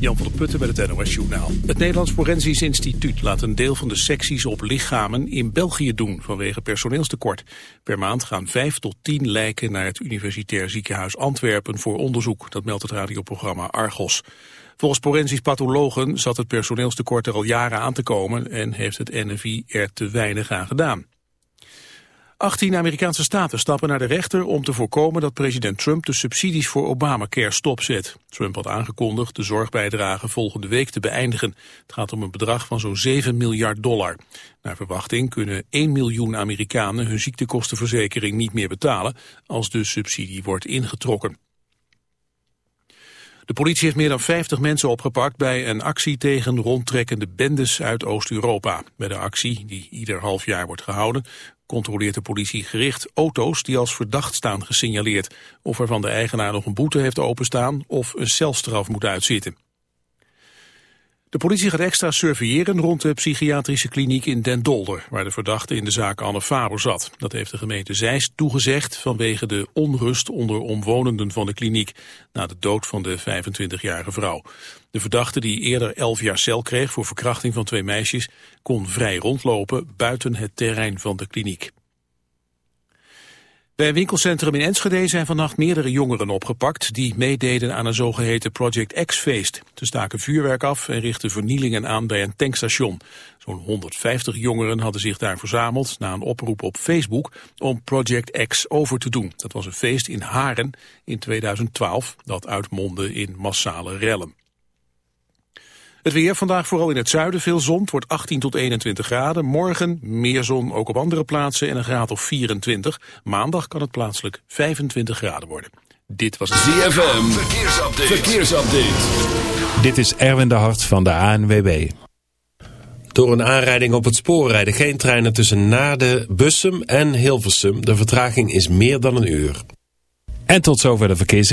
Jan van der Putten met het NOS Journaal. Het Nederlands Forensisch Instituut laat een deel van de secties op lichamen in België doen vanwege personeelstekort. Per maand gaan vijf tot tien lijken naar het Universitair Ziekenhuis Antwerpen voor onderzoek. Dat meldt het radioprogramma Argos. Volgens forensisch pathologen zat het personeelstekort er al jaren aan te komen en heeft het NFI er te weinig aan gedaan. 18 Amerikaanse staten stappen naar de rechter om te voorkomen dat president Trump de subsidies voor Obamacare stopzet. Trump had aangekondigd de zorgbijdrage volgende week te beëindigen. Het gaat om een bedrag van zo'n 7 miljard dollar. Naar verwachting kunnen 1 miljoen Amerikanen hun ziektekostenverzekering niet meer betalen als de subsidie wordt ingetrokken. De politie heeft meer dan 50 mensen opgepakt bij een actie tegen rondtrekkende bendes uit Oost-Europa. Bij de actie, die ieder half jaar wordt gehouden, controleert de politie gericht auto's die als verdacht staan gesignaleerd. Of er van de eigenaar nog een boete heeft openstaan of een celstraf moet uitzitten. De politie gaat extra surveilleren rond de psychiatrische kliniek in Den Dolder, waar de verdachte in de zaak Anne Faber zat. Dat heeft de gemeente Zeist toegezegd vanwege de onrust onder omwonenden van de kliniek na de dood van de 25-jarige vrouw. De verdachte die eerder 11 jaar cel kreeg voor verkrachting van twee meisjes kon vrij rondlopen buiten het terrein van de kliniek. Bij een winkelcentrum in Enschede zijn vannacht meerdere jongeren opgepakt die meededen aan een zogeheten Project X-feest. Ze staken vuurwerk af en richtten vernielingen aan bij een tankstation. Zo'n 150 jongeren hadden zich daar verzameld na een oproep op Facebook om Project X over te doen. Dat was een feest in Haren in 2012 dat uitmondde in massale rellen. Het weer vandaag vooral in het zuiden veel zon. Het wordt 18 tot 21 graden. Morgen meer zon ook op andere plaatsen en een graad of 24. Maandag kan het plaatselijk 25 graden worden. Dit was het ZFM. Verkeersupdate. Verkeersupdate. Dit is Erwin de Hart van de ANWB. Door een aanrijding op het spoor rijden geen treinen tussen Naarden, Bussum en Hilversum. De vertraging is meer dan een uur. En tot zover de verkeers.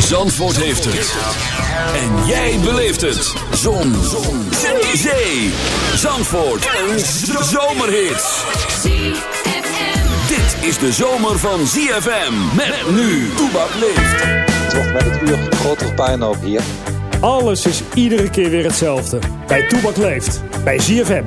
Zandvoort heeft het. En jij beleeft het. Zon. Zon. Zee. Zee. Zandvoort. Een zomerhit. Dit is de zomer van ZFM. Met nu. Toebak leeft. Toch met het uur grotere puinhoop hier. Alles is iedere keer weer hetzelfde. Bij Toebak leeft. Bij ZFM.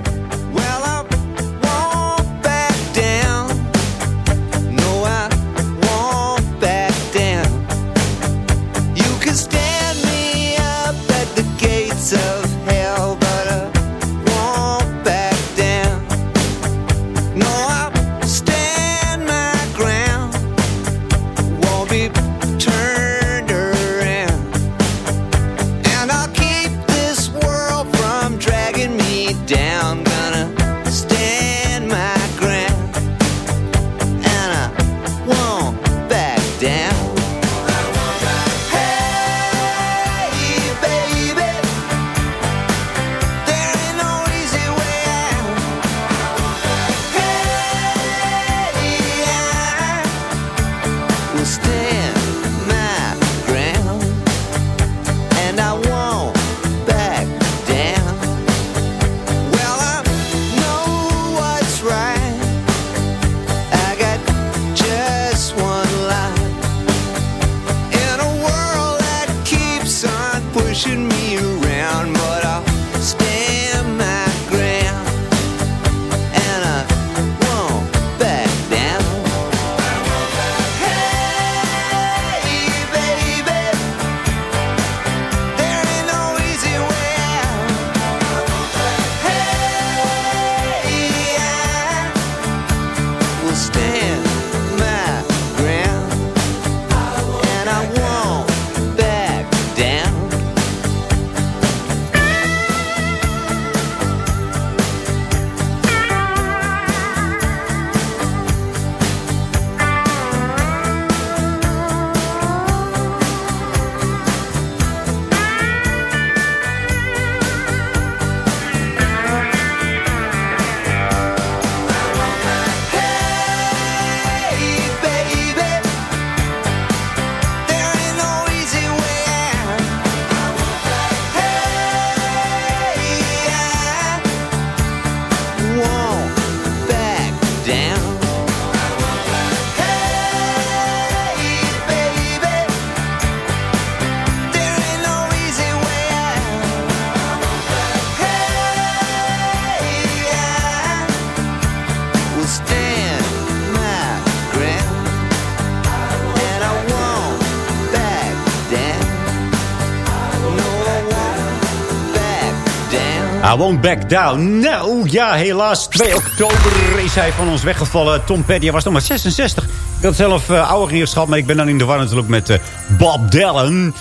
Won't back down. Nou ja, helaas. 2 oktober is hij van ons weggevallen. Tom Petty, was nog maar 66. Ik had zelf uh, ouder nieuws gehad, maar ik ben dan in de war natuurlijk met uh, Bob Dylan.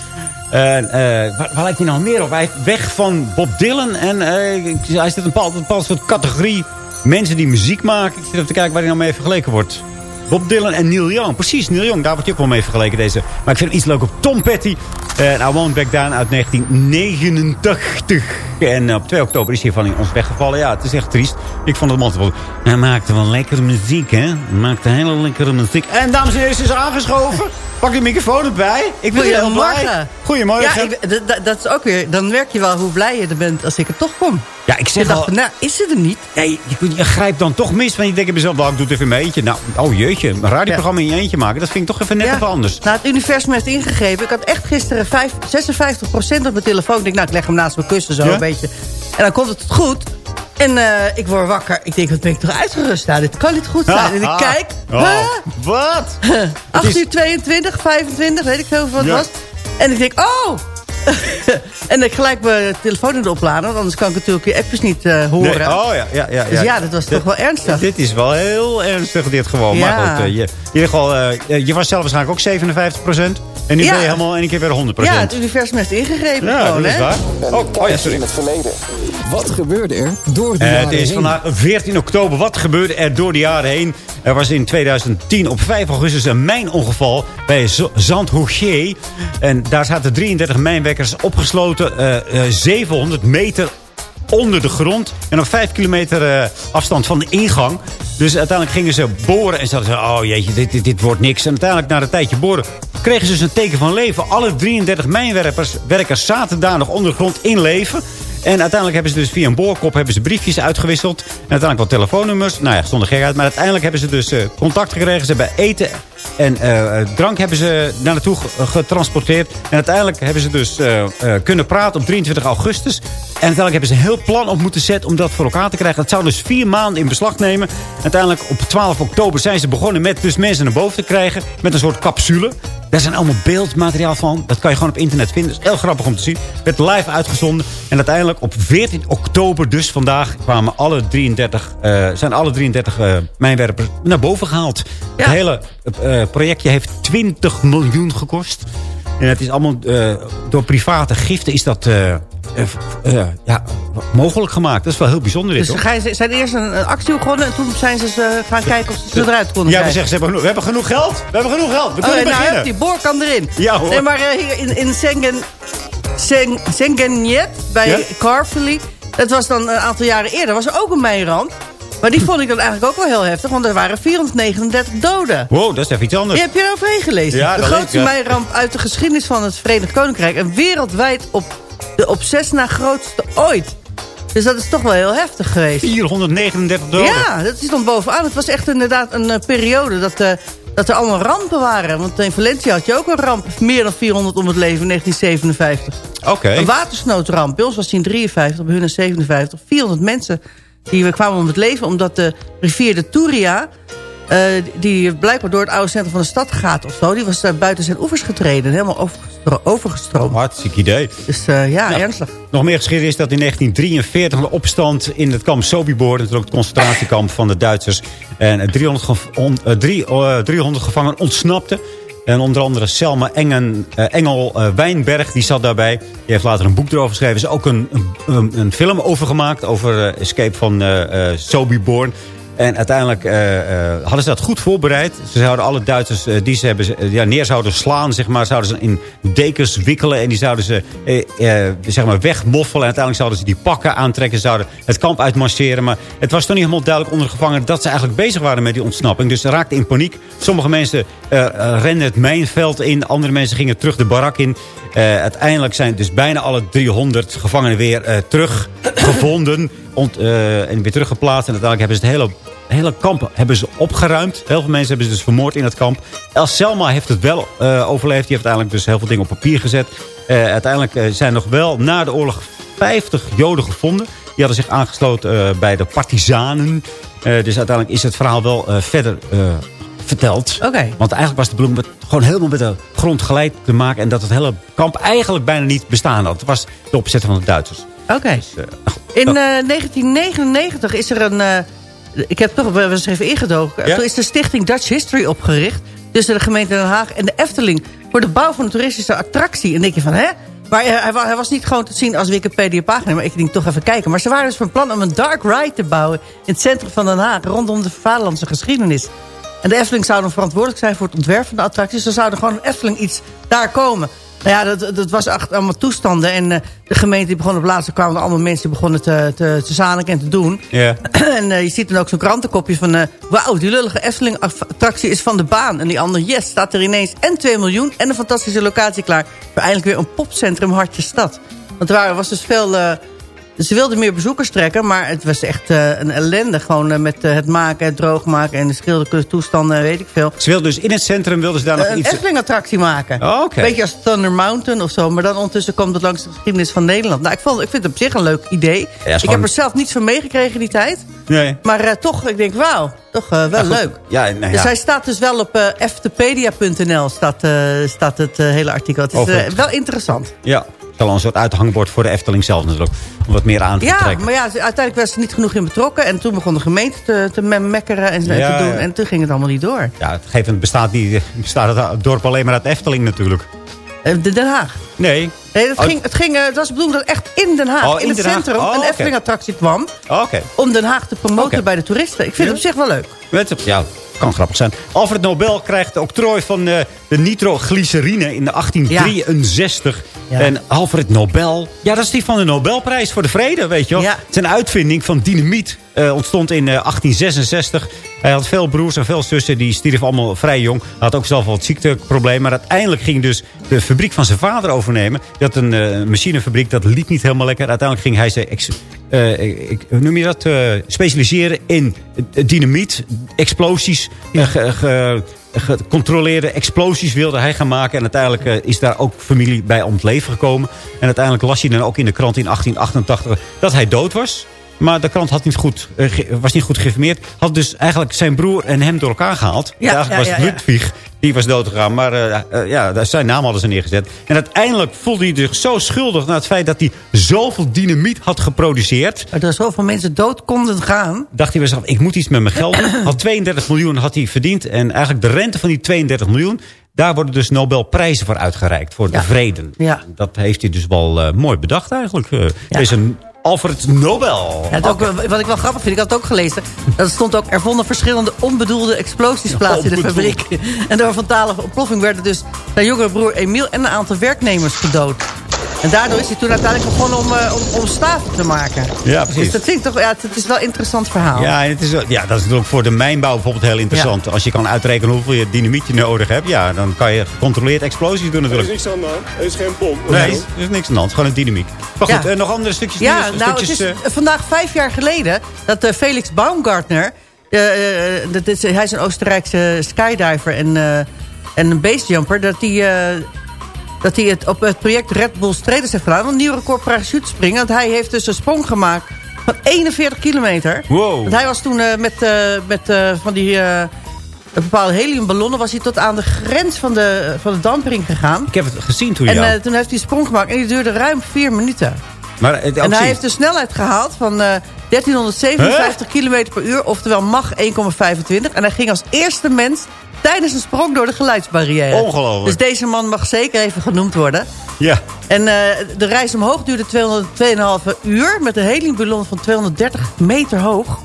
Uh, uh, waar, lijkt hij nou meer op? Hij weg van Bob Dylan. En hij zit een bepaald, soort categorie mensen die muziek maken. Ik zit even te kijken waar hij nou mee vergeleken wordt. Bob Dylan en Neil Young. Precies, Neil Young. Daar wordt hij ook wel mee vergeleken. Deze. Maar ik vind het iets leuk op Tom Petty. En I Won't Back Down uit 1989. En op 2 oktober is hij van ons weggevallen. Ja, het is echt triest. Ik vond het wel... Hij maakte wel lekkere muziek, hè? Hij maakte hele lekkere muziek. En dames en heren, is aangeschoven. Pak de microfoon erbij. Ik ben heel blij. Goedemorgen. Ja, ik, dat is ook weer... Dan merk je wel hoe blij je er bent als ik er toch kom. Ja, ik zeg je dacht, nou, is ze er niet? Nee, je, je grijpt dan toch mis. Want je denkt bij mezelf, nou, ik doe het even in mijn eentje. Nou, oh jeetje, een radioprogramma in je eentje maken. Dat vind ik toch even net ja. even anders. Nou, het universum heeft ingegrepen. Ik had echt gisteren 5, 56% op mijn telefoon. Ik denk, nou, ik leg hem naast mijn kussen zo ja? een beetje. En dan komt het goed. En uh, ik word wakker. Ik denk, wat ben ik toch uitgerust? Nou, dit kan niet goed zijn. En ik kijk. Oh, huh? Wat? 8 uur 22, 25, weet ik veel wat het ja. was. En ik denk, oh, en ik gelijk mijn telefoon in de opladen. Want anders kan ik natuurlijk je appjes niet uh, horen. Nee, oh ja, ja, ja. Dus ja, dat was toch wel ernstig. Dit is wel heel ernstig, dit gewoon. Ja. Maar goed, uh, je, in ieder geval, je was zelf waarschijnlijk ook 57 En nu ja. ben je helemaal in één keer weer 100% Ja, het universum heeft ingegrepen ja, gewoon, dat is waar. Oh, oh ja, sorry. In het verleden. Wat gebeurde er door de jaren Het is vandaag 14 oktober. Wat gebeurde er door de jaren heen? Er was in 2010 op 5 augustus een mijnongeval bij Zandhoegier. En daar zaten 33 mijnwerkers opgesloten. Uh, uh, 700 meter onder de grond. En nog 5 kilometer uh, afstand van de ingang. Dus uiteindelijk gingen ze boren. En ze oh jeetje, dit, dit, dit, wordt niks. En uiteindelijk na een tijdje boren kregen ze dus een teken van leven. Alle 33 mijnwerkers werkers zaten daar nog onder de grond in leven. En uiteindelijk hebben ze dus via een boorkop hebben ze briefjes uitgewisseld. En uiteindelijk wat telefoonnummers. Nou ja, zonder gek uit. Maar uiteindelijk hebben ze dus uh, contact gekregen. Ze hebben eten en uh, drank hebben ze naar naartoe getransporteerd. En uiteindelijk hebben ze dus kunnen praten op 23 augustus. En uiteindelijk hebben ze een heel plan op moeten zetten om dat voor elkaar te krijgen. Dat zou dus vier maanden in beslag nemen. Uiteindelijk op 12 oktober zijn ze begonnen met dus mensen naar boven te krijgen. Met een soort capsule. Daar zijn allemaal beeldmateriaal van. Dat kan je gewoon op internet vinden. Dat is heel grappig om te zien. Werd live uitgezonden. En uiteindelijk op 14 oktober, dus vandaag, kwamen alle 33, uh, zijn alle 33 uh, mijnwerpers naar boven gehaald. Ja. Het hele uh, projectje heeft 20 miljoen gekost. En het is allemaal door private giften is dat ja, mogelijk gemaakt. Dat is wel heel bijzonder. Dit, dus ze zijn eerst een, actie begonnen en toen zijn ze gaan kijken of ze eruit konden Ja, we zeggen, ze hebben, we hebben genoeg geld. We hebben genoeg geld. We kunnen oh, beginnen. Nou, die boor kan erin. Ja hoor. Nee, maar hier in, in Sengen, Seng, Sengenjet bij ja? Carfully. Dat was dan een aantal jaren eerder. was er ook een mijnramp. Maar die vond ik dan eigenlijk ook wel heel heftig. Want er waren 439 doden. Wow, dat is even iets anders. Die heb je eroverheen gelezen. Ja, de grootste mijnramp uit de geschiedenis van het Verenigd Koninkrijk. En wereldwijd op de op zes na grootste ooit. Dus dat is toch wel heel heftig geweest. 439 doden? Ja, dat is dan bovenaan. Het was echt inderdaad een uh, periode dat, uh, dat er allemaal rampen waren. Want in Valencia had je ook een ramp. Meer dan 400 om het leven in 1957. Oké. Okay. Een watersnoodramp. Bij ons was die in 53, bij hun in 57. 400 mensen die kwamen om het leven omdat de rivier de Turia... Uh, die blijkbaar door het oude centrum van de stad gaat of zo... die was daar buiten zijn oevers getreden. Helemaal overgestro overgestroomd. Oh, hartstikke idee. Dus uh, ja, nou, ernstig. Nog meer geschiedenis is dat in 1943... een opstand in het kamp Sobibor... dat is ook het concentratiekamp van de Duitsers... en 300, gev on, uh, drie, 300 gevangenen ontsnapten. En onder andere Selma Engen, uh, Engel uh, Wijnberg, die zat daarbij. Die heeft later een boek erover geschreven. Er is ook een, een, een film over gemaakt. Over uh, Escape van Sobibor. En uiteindelijk uh, uh, hadden ze dat goed voorbereid. Ze zouden alle Duitsers uh, die ze hebben, ja, neer zouden slaan, zeg maar, zouden ze in dekens wikkelen. En die zouden ze zeg maar wegmoffelen. En uiteindelijk zouden ze die pakken aantrekken. Zouden het kamp uitmarcheren. Maar het was toch niet helemaal duidelijk onder de gevangenen dat ze eigenlijk bezig waren met die ontsnapping. Dus ze raakten in paniek. Sommige mensen renden het mijnveld in. Andere mensen gingen terug de barak in. uiteindelijk zijn dus bijna alle 300 gevangenen weer teruggevonden. Ont, uh, en weer teruggeplaatst. En uiteindelijk hebben ze het hele, hele kamp hebben ze opgeruimd. Heel veel mensen hebben ze dus vermoord in het kamp. El Selma heeft het wel uh, overleefd. Die heeft uiteindelijk dus heel veel dingen op papier gezet. Uh, uiteindelijk zijn nog wel na de oorlog 50 Joden gevonden. Die hadden zich aangesloten bij de partizanen. dus uiteindelijk is het verhaal wel verder verteld. Okay. Want eigenlijk was de bloem met, gewoon helemaal met de grond gelijk te maken. En dat het hele kamp eigenlijk bijna niet bestaan had. Het was de opzet van de Duitsers. Oké. Okay. Dus, In uh, 1999 is er een... Uh, ik heb toch wel eens even ingedoken. Ja? Toen is de stichting Dutch History opgericht... tussen de gemeente Den Haag en de Efteling... voor de bouw van een toeristische attractie. En denk je van, hè? Maar hij, hij, was niet gewoon te zien als Wikipedia-pagina. Maar ik denk toch even kijken. Maar ze waren dus van plan om een dark ride te bouwen... in het centrum van Den Haag, rondom de vaderlandse geschiedenis. En de Efteling zou dan verantwoordelijk zijn voor het ontwerp van de attracties. Er zou er gewoon een Efteling iets daar komen. Nou ja, dat, dat was echt allemaal toestanden. En uh, de gemeente die begon op laatste kwamen er allemaal mensen die begonnen te, te, te zaniken en te doen. Ja. en uh, je ziet dan ook zo'n krantenkopje van... Uh, wauw, die lullige Efteling-attractie is van de baan. En die andere, yes, staat er ineens en 2 miljoen... en een fantastische locatie klaar. Voor eindelijk weer een popcentrum hartje stad. Want er was dus veel ze wilden meer bezoekers trekken, maar het was echt uh, een ellende. Gewoon uh, met uh, het maken, het droogmaken en de schilderkunst toestanden, weet ik veel. Ze wilden dus in het centrum wilden ze daar nog een iets... Een Efteling-attractie maken. Oh, okay. Beetje als Thunder Mountain of zo. Maar dan ondertussen komt het langs de geschiedenis van Nederland. Nou, ik, vond, ik vind het op zich een leuk idee. Ja, ik heb er zelf niets van meegekregen in die tijd. Nee. Maar toch, ik denk, wauw, toch wel ja, leuk. Ja, nou, ja. Dus hij staat dus wel op eftepedia.nl staat, staat het hele artikel. Het is Over. wel interessant. Ja een soort uithangbord voor de Efteling zelf natuurlijk. Om wat meer aan te ja, trekken. maar ja, uiteindelijk was ze niet genoeg in betrokken. En toen begon de gemeente te, te mekkeren en ja, te doen. En toen ging het allemaal niet door. Ja, het geeft een bestaat, die, bestaat het dorp alleen maar uit Efteling natuurlijk. De Den Haag? Nee. Nee, het, ging, het, ging, het was bedoeld dat echt in Den Haag, oh, in, in het Den centrum, oh, een okay. Efteling-attractie kwam. Oh, okay. Om Den Haag te promoten okay. bij de toeristen. Ik vind het op zich wel leuk. Ja, kan grappig zijn. Alfred Nobel krijgt de octrooi van uh, de nitroglycerine in 1863. Ja. En Alfred Nobel, ja, dat is die van de Nobelprijs voor de vrede, weet je wel. Ja. Zijn uitvinding van dynamiet uh, ontstond in uh, 1866. Hij had veel broers en veel zussen, die stierven allemaal vrij jong. Hij had ook zelf wat ziekteproblemen. Maar uiteindelijk ging dus de fabriek van zijn vader overnemen. Die had een uh, machinefabriek, dat liep niet helemaal lekker. Uiteindelijk ging hij ze, hoe noem je dat, specialiseren in dynamiet, explosies, ge, ge, gecontroleerde explosies wilde hij gaan maken. En uiteindelijk uh, is daar ook familie bij om het leven gekomen. En uiteindelijk las hij dan ook in de krant in 1888 dat hij dood was. Maar de krant had niet goed, uh, was niet goed geïnformeerd. Had dus eigenlijk zijn broer en hem door elkaar gehaald. Ja, ja, was ja. Ludwig, die was doodgegaan. Maar uh, ja, zijn naam hadden ze neergezet. En uiteindelijk voelde hij zich zo schuldig... naar het feit dat hij zoveel dynamiet had geproduceerd. Er zoveel mensen dood konden gaan. Dacht hij bij zichzelf, ik moet iets met mijn geld doen. Had 32 miljoen had hij verdiend. En eigenlijk de rente van die 32 miljoen... Daar worden dus Nobelprijzen voor uitgereikt. Voor Ja. de vrede. Ja. Dat heeft hij dus wel uh, mooi bedacht eigenlijk. Uh, Ja. is een Alfred Nobel. Ook, wat ik wel grappig vind, ik had het ook gelezen. Dat stond ook, er vonden verschillende onbedoelde explosies plaats in de fabriek. En door een fatale ontploffing werden dus zijn jongere broer Emiel en een aantal werknemers gedood. En daardoor is hij toen uiteindelijk begonnen om, uh, om, om staven te maken. Ja, precies. Dus dat vind ik toch, ja, het, het is wel een interessant verhaal. Ja, en het is, ja, dat is natuurlijk voor de mijnbouw bijvoorbeeld heel interessant. Als je kan uitrekenen hoeveel je dynamiet je nodig hebt... ja, dan kan je gecontroleerd explosies doen Er is natuurlijk. niks aan de hand. Er is geen bom. Nee, er is niks aan de hand. Gewoon een dynamiek. Maar goed, Ja. eh, nog andere stukjes Ja, nieuws, nou, het is eh, vandaag vijf jaar geleden dat Felix Baumgartner... dat is, hij is een Oostenrijkse skydiver en, eh, en een basejumper... dat hij, eh, dat hij het op het project Red Bull Traders heeft gedaan... een nieuw record parachutespringen. Want hij heeft dus een sprong gemaakt van 41 kilometer. Wow. Want hij was toen eh, met, eh, met eh, van die... bepaalde heliumballonnen was hij tot aan de grens van de, van de dampring gegaan. ik heb het gezien toen, En ja. eh, toen heeft hij een sprong gemaakt en die duurde ruim vier minuten. maar het, En hij zien. heeft de snelheid gehaald van eh 1357 km per uur, oftewel Mach 1,25. En hij ging als eerste mens tijdens een sprong door de geluidsbarrière. Ongelooflijk. Dus deze man mag zeker even genoemd worden. Ja. En eh, de reis omhoog duurde 202,5 uur met een heliumballon van 230 meter hoog.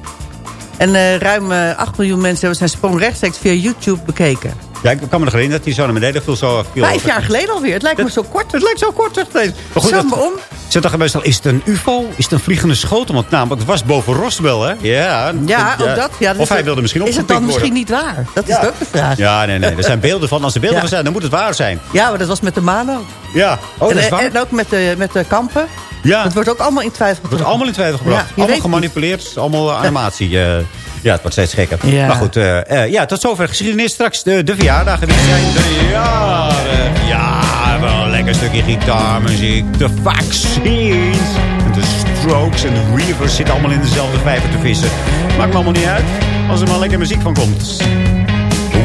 En eh, ruim eh, 8 miljoen mensen hebben zijn sprong rechtstreeks via YouTube bekeken. Ja, ik kan me nog herinneren dat hij zo naar beneden viel. Zo viel Vijf jaar geleden alweer. Het lijkt me zo kort. Het lijkt zo kort. Maar goed, Zo dat- me om. Ze dachten wel, is het een ufo? Is het een vliegende schotel? Want namelijk, het was boven Roswell, hè? Ja. Ja, ook dat. Ja, dat of hij wilde misschien Is het dan misschien worden. niet waar? Dat is Ja. ook de vraag. Ja, nee, nee. Er zijn beelden van. Als er beelden van zijn, dan moet het waar zijn. Ja, maar dat was met de maan ook. Ja. Oh, dat is en, waar. en ook met de, met de kampen. ja. Dat wordt ook allemaal in twijfel wordt getrokken. allemaal in twijfel gebracht. Ja, allemaal gemanipuleerd. Allemaal eh, animatie. eh. Ja, het wordt steeds gekker. Ja. Maar goed, eh, eh, ja, tot zover geschiedenis. Straks de, de verjaardagen. Zijn de jaren. Ja, wel een lekker stukje gitaarmuziek. De vaccines. En de strokes en de reavers zitten allemaal in dezelfde vijver te vissen. Maakt me allemaal niet uit. Als er maar lekker muziek van komt.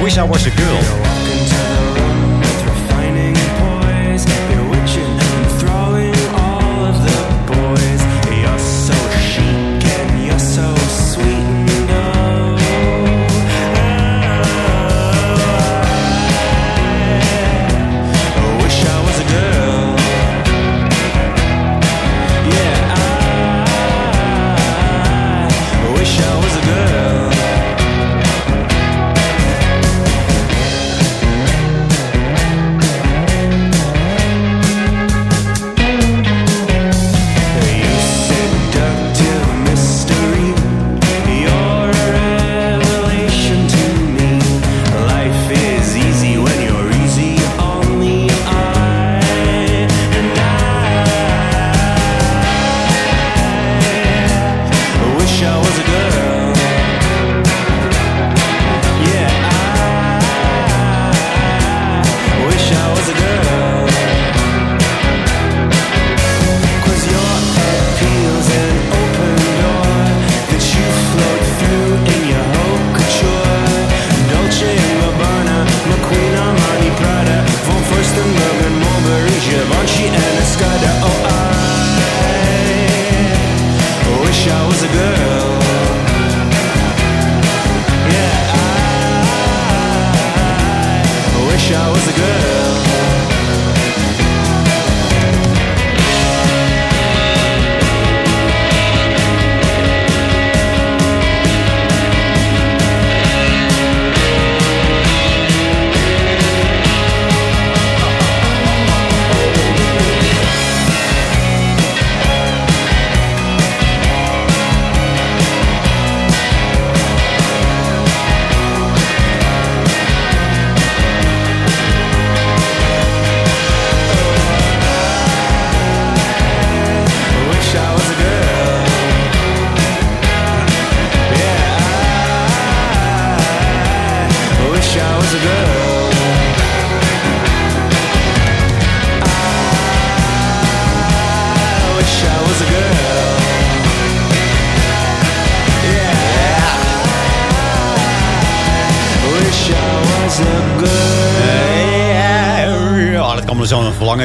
Wish I was a girl.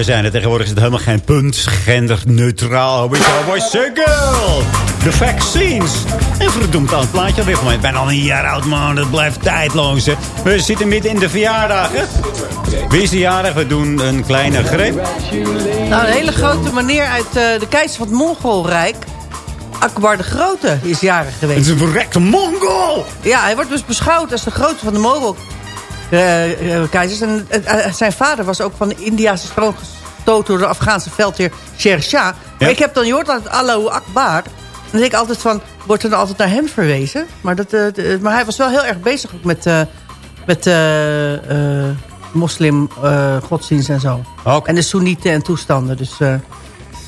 Verlangen zijn. En tegenwoordig is het helemaal geen punt. Genderneutraal. We are single. De vaccines. En verdoemd aan het plaatje alweer mij. Ik ben al een jaar oud, man. Dat blijft tijdloos. Hè. We zitten midden in de verjaardagen. Wie is de jarig? We doen een kleine greep. Nou, een hele grote meneer uit eh, de keizer van het Mongolrijk. Akbar de Grote is jarig Het geweest. is een verrekte Mongol. Ja, hij wordt dus beschouwd als de grootste van de Mogol-keizers. en eh, eh, zijn vader was ook van de Indiase troon gestoten door de Afghaanse veldheer Sher Shah. Maar ik heb dan, hoort altijd Allahu Akbar. Dan denk ik altijd van, wordt er dan altijd naar hem verwezen? Maar, dat, eh, maar hij was wel heel erg bezig ook met, eh, met eh, eh, moslim eh, godsdienst en zo. En de Soenieten en toestanden. Dus eh,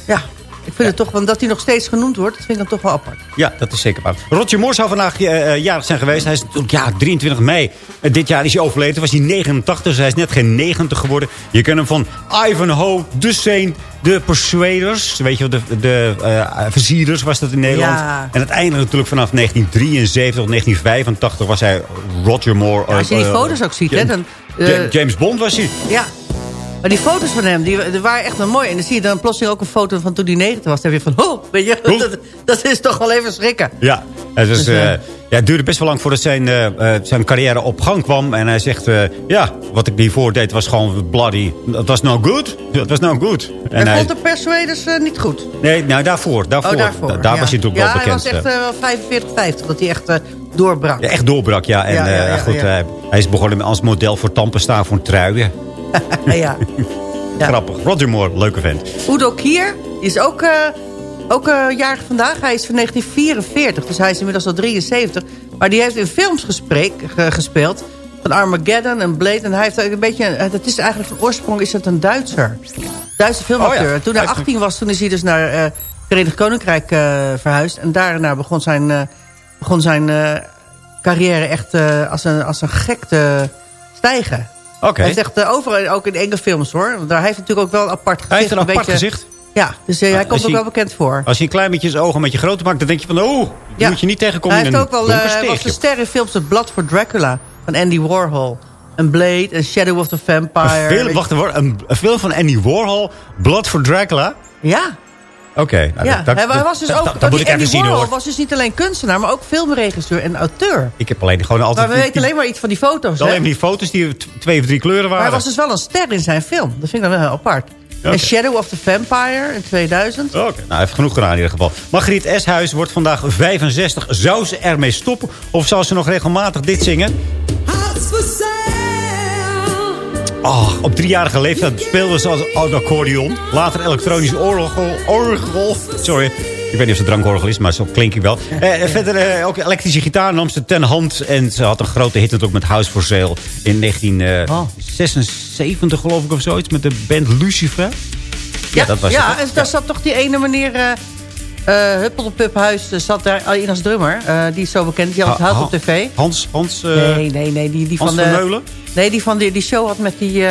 ja, ik vind het toch, want dat hij nog steeds genoemd wordt, dat vind ik dan toch wel apart. Ja, dat is zeker waar. Roger Moore zou vandaag eh, jarig zijn geweest. Hij is natuurlijk ja, 23 mei. Eh, dit jaar is hij overleden. was hij 89, dus hij is net geen 90 geworden. Je kent hem van Ivanhoe, The Saint, de Persuaders. Weet je wel, de, de Versierders was dat in Nederland. Ja. En uiteindelijk natuurlijk vanaf 1973 of 1985 was hij Roger Moore. Ja, als je die foto's ook ziet, hè, dan... James Bond was hij. Ja. Maar die foto's van hem, die, die waren echt wel mooi. En dan zie je dan plotseling ook een foto van toen hij 90 was. Dan heb je van, oh, weet je, dat, dat is toch wel even schrikken. Ja, het, is, Dus, eh, eh, ja, het duurde best wel lang voordat zijn, eh, zijn carrière op gang kwam. En hij zegt, ja, wat ik hiervoor deed was gewoon bloody. Dat was no good. Dat was no good. En En hij, vond de Persuaders niet goed. nee, nou daarvoor. daarvoor, oh, daarvoor. Da- daar ja. was hij natuurlijk ja, wel bekend. hij was echt eh. eh, wel 45, 50, dat hij echt doorbrak. Ja, echt doorbrak, ja. En Ja, ja, ja, goed, ja. hij is begonnen als model voor tandpasta voor truien. ja. Ja. Grappig. Roger Moore, leuke vent. Udo Kier is ook, eh, ook eh, jarig vandaag. Hij is van 1944, dus hij is inmiddels al 73. Maar die heeft in films ge- gespeeld. Van Armageddon en Blade. En hij heeft een beetje... eh, Dat is eigenlijk van oorsprong is het een Duitser. Duitse filmacteur. Oh ja. Toen hij Hij heeft 18 was, toen is hij dus naar eh Verenigd Koninkrijk eh, verhuisd. En daarna begon zijn, eh, begon zijn eh, carrière echt eh, als, een, als een gek te stijgen. Hij heeft echt overal, ook in enge films hoor. Want Daar heeft hij natuurlijk ook wel een apart gezicht. Hij heeft een apart beetje- gezicht. Ja, dus eh, hij als komt ook hij- wel bekend voor. Als je een klein beetje zijn ogen met je groter maakt, dan denk je van... Oh, die Ja. moet je niet tegenkomen hij in heeft een ook wel, hij was de ster in films The Blood for Dracula van Andy Warhol. En Blade en Shadow of the Vampire. Een film, wacht, even, een, een film van Andy Warhol, Blood for Dracula. Ja, Oké. nou, ja. dat- hij was dus dat- ook... dat- dat moet ik even zien Warhol hoor. was dus niet alleen kunstenaar, maar ook filmregisseur en auteur. Ik heb alleen gewoon altijd... Maar we weten alleen maar iets van die foto's. hè? alleen maar die foto's die twee of drie kleuren Maar waren. hij was dus wel een ster in zijn film. Dat vind ik dan wel heel apart. En Shadow of the Vampire in 2000. Oké, nou, heeft genoeg gedaan in ieder geval. Margriet Eshuis wordt vandaag 65. Zou ze ermee stoppen? Of zal ze nog regelmatig dit zingen? Oh, op driejarige leeftijd speelde ze als een accordeon. Later elektronisch orgel. orgel. Sorry. Ik weet niet of het drankorgel is, maar zo klink ik wel. Eh, verder eh, ook elektrische gitaar nam ze ten hand. En ze had een grote hit natuurlijk met House for Sale. In 1976 geloof ik of zoiets. Met de band Lucifer. Ja, dat was ja, het. en daar zat toch die ene meneer... eh eh Huppelpuphuis eh, zat daar in als drummer. Eh, die is zo bekend. Die had Ha- het ha- op tv. Hans, Hans, Nee, nee, nee. Die, die Hans van van de, Meulen? Nee, die van die, die show had met die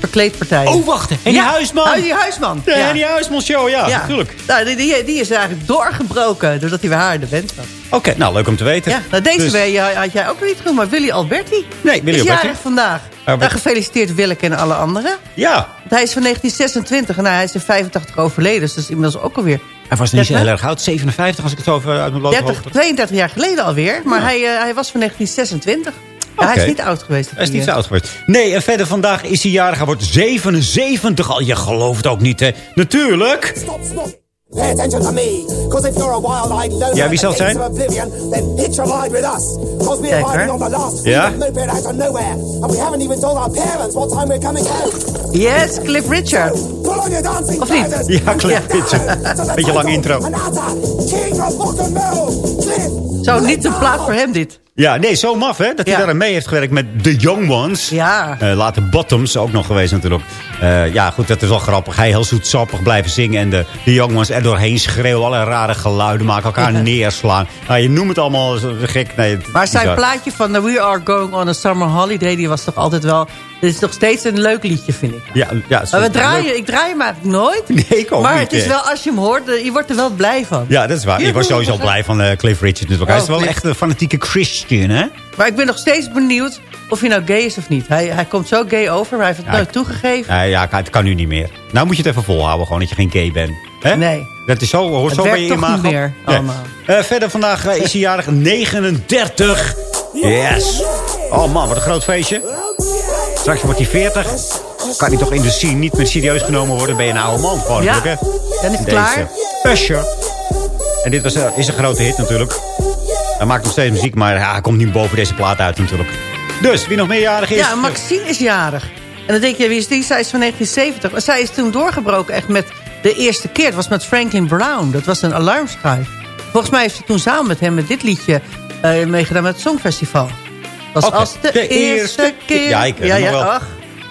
verkleedpartijen. Oh, wacht. En die Huisman. Hu- die Huisman. Ja, ja. die Huisman Show, ja, Ja. natuurlijk. Nou, die, die, die is eigenlijk doorgebroken doordat hij weer haar in de band zat. Oké, nou, leuk om te weten. Ja, nou, deze Dus- week had jij ook nog niet genoemd, maar Willy Alberti. Nee, Willy is Alberti. jarig vandaag. Albert- Nou, gefeliciteerd Willeke en alle anderen. Ja, Want hij is van 1926 en nou, hij is in 85 overleden. Dus dat is inmiddels ook alweer hij was niet zo 30, heel erg oud. 57, als ik het zo even uit mijn blote 30, hoofd... 32 jaar geleden alweer. Maar hij, eh, hij was van 1926. Ja, hij is niet oud geweest. Hij is niet zo oud geweest. Nee, en verder vandaag is hij jarig. Hij wordt 77 al. Je gelooft ook niet, hè? Natuurlijk. Stop, stop. Pay attention to me, because if you're a wild-eyed loner Ja, wie zal het zijn? oblivion, then hitch a ride with us. Because we're riding on the last Ja? moped out of nowhere. And we haven't even told our parents what time we're coming home. Yes, Cliff Richard. Pull on your dancing Of niet? Ja, Cliff Richard. Beetje lang intro. and utter King of rock and roll, Cliff Zo, niet de plaat voor hem dit. Ja, nee, zo maf, hè? Dat hij Ja. daar aan mee heeft gewerkt met The Young Ones. Ja. Eh, later Bottoms, ook nog geweest natuurlijk. Eh, ja, goed, dat is wel grappig. Hij heel zoetsappig blijven zingen. En de, de Young Ones er doorheen schreeuwen. Alle rare geluiden maken. Elkaar neerslaan. Nou, je noemt het allemaal zo gek. Nee, Maar zijn plaatje van We Are Going on a Summer Holiday... die was toch altijd wel... Dit is nog steeds een leuk liedje, vind ik. Ja, ja, Maar we leuk. draaien, ik draai hem eigenlijk nooit. Nee, ik ook maar niet, het is hè. wel, als je hem hoort, eh, je wordt er wel blij van. Ja, dat is waar. Ik was sowieso blij van eh, Cliff Richard natuurlijk. Hij is Oh, wel echt een fanatieke Christian, hè? Maar ik ben nog steeds benieuwd of hij nou gay is of niet. Hij, hij komt zo gay over, maar hij heeft het nooit toegegeven. Nee, ja, het kan nu niet meer. Nou moet je het even volhouden, gewoon dat je geen gay bent. Hè? Nee. Dat is zo, hoort Het zo werkt je imago. niet meer Nee. allemaal. Eh, verder vandaag is hij jarig 39. Yes. Oh man, wat een groot feestje. Straks wordt hij 40. Kan hij toch in de scene niet meer serieus genomen worden? Ben je een oude man gewoon Ja. hè? Dan is het klaar. Usher. En dit was, eh, is een grote hit natuurlijk. Hij maakt nog steeds muziek, maar ja, hij komt niet boven deze plaat uit natuurlijk. Dus, wie nog meerjarig is... Ja, Maxine is jarig. En dan denk je, wie is die? Zij is van 1970. Maar zij is toen doorgebroken echt met de eerste keer. Het was met Franklin Brown. Dat was een alarmschijf. Volgens mij heeft ze toen samen met hem met dit liedje eh, meegedaan met het Songfestival. Was als de, eerste keer. Ja, ik ja, wel. ach.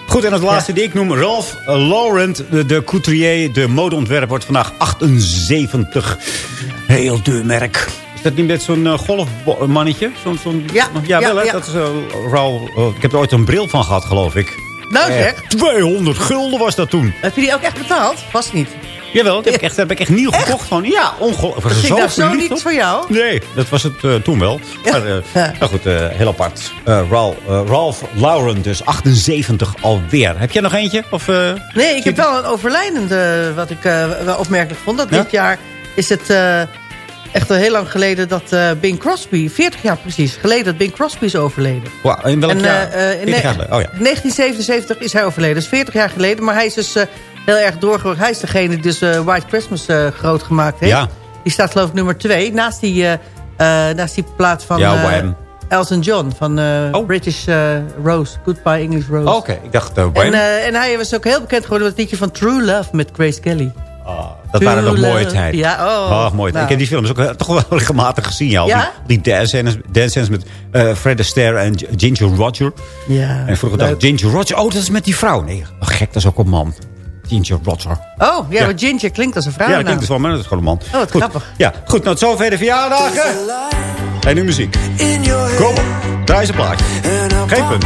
Goed, en als laatste die ik noem, Ralph Laurent, de, de couturier, de modeontwerper, wordt vandaag 78. Heel duur merk. Is dat niet met zo'n uh, golfmannetje? Zo'n, zo'n, Ja, ja, wel ja. Dat is, uh, Ralph, uh, ik heb er ooit een bril van gehad, geloof ik. Nou Eh, zeg, 200 gulden was dat toen. heb je die ook echt betaald? Vast niet. Jawel, dat heb ik echt, heb ik echt nieuw gekocht. Van, ja, ongelooflijk. Ik dat zo verliefd niet op. voor jou? Nee, dat was het eh, toen wel. Maar, eh, nou goed, eh, heel apart. Ralph, Ralph Lauren, dus 78 alweer. Heb jij nog eentje? Of, Nee, ik heb wel een overlijdende wat ik wel opmerkelijk vond. Dat Ja? dit jaar is het echt al heel lang geleden dat Bing Crosby... 40 jaar precies geleden dat Bing Crosby is overleden. Wow, in welk En, jaar? in 40 jaar ne- geleden. Oh ja. 1977 is hij overleden. Dat is 40 jaar geleden. Maar hij is dus heel erg doorgewerkt. Hij is degene die dus eh, White Christmas eh, groot gemaakt heeft. Ja. Die staat geloof ik nummer 2. Naast die, eh, naast die plaat van Ja. Elton John. Van Oh. British Rose. Goodbye English Rose. Oh, Oké, ik dacht... eh, En, en hij was ook heel bekend geworden met het liedje van True Love met Grace Kelly. Ah, dat waren nog mooie tijden. Ja, oh. mooi. Nou. Ik heb die films ook toch wel regelmatig gezien. Ja? Die, die dance met Fred Astaire en Ginger Roger. Ja, En vroeger dacht ik, Ginger Roger, oh, dat is met die vrouw. Nee, oh, gek, dat is ook een man. Ginger Roger. Oh, ja, Ginger klinkt als een vrouw. Ja, dat klinkt dus wel, maar dat is gewoon een man. Oh, wat Goed. grappig. Ja, goed, nou, tot zover de verjaardagen. En nu muziek. Kom op, draai ze plaatje. Geen punt.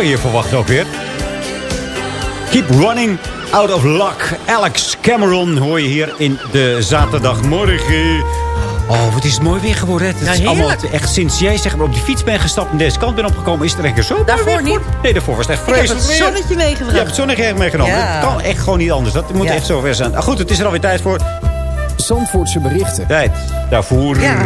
Kan je hier verwachten ook weer. Keep running out of luck. Alex Cameron hoor je hier in de zaterdagmorgen. Oh, wat is het mooi weer geworden. Het Ja, is allemaal echt sinds jij zeg maar, op die fiets bent gestapt en deze kant bent opgekomen, is het er echt zo. mooi Daarvoor weer niet. Nee, daarvoor was het echt Ik heb vreselijk het weer. zonnetje meegebracht. Je hebt het zonnetje echt meegenomen. Ja. Dat kan echt gewoon niet anders. Dat moet Ja. echt zo ver zijn. Ah, goed, het is er alweer tijd voor. Zandvoortse berichten. Tijd daarvoor. Ja.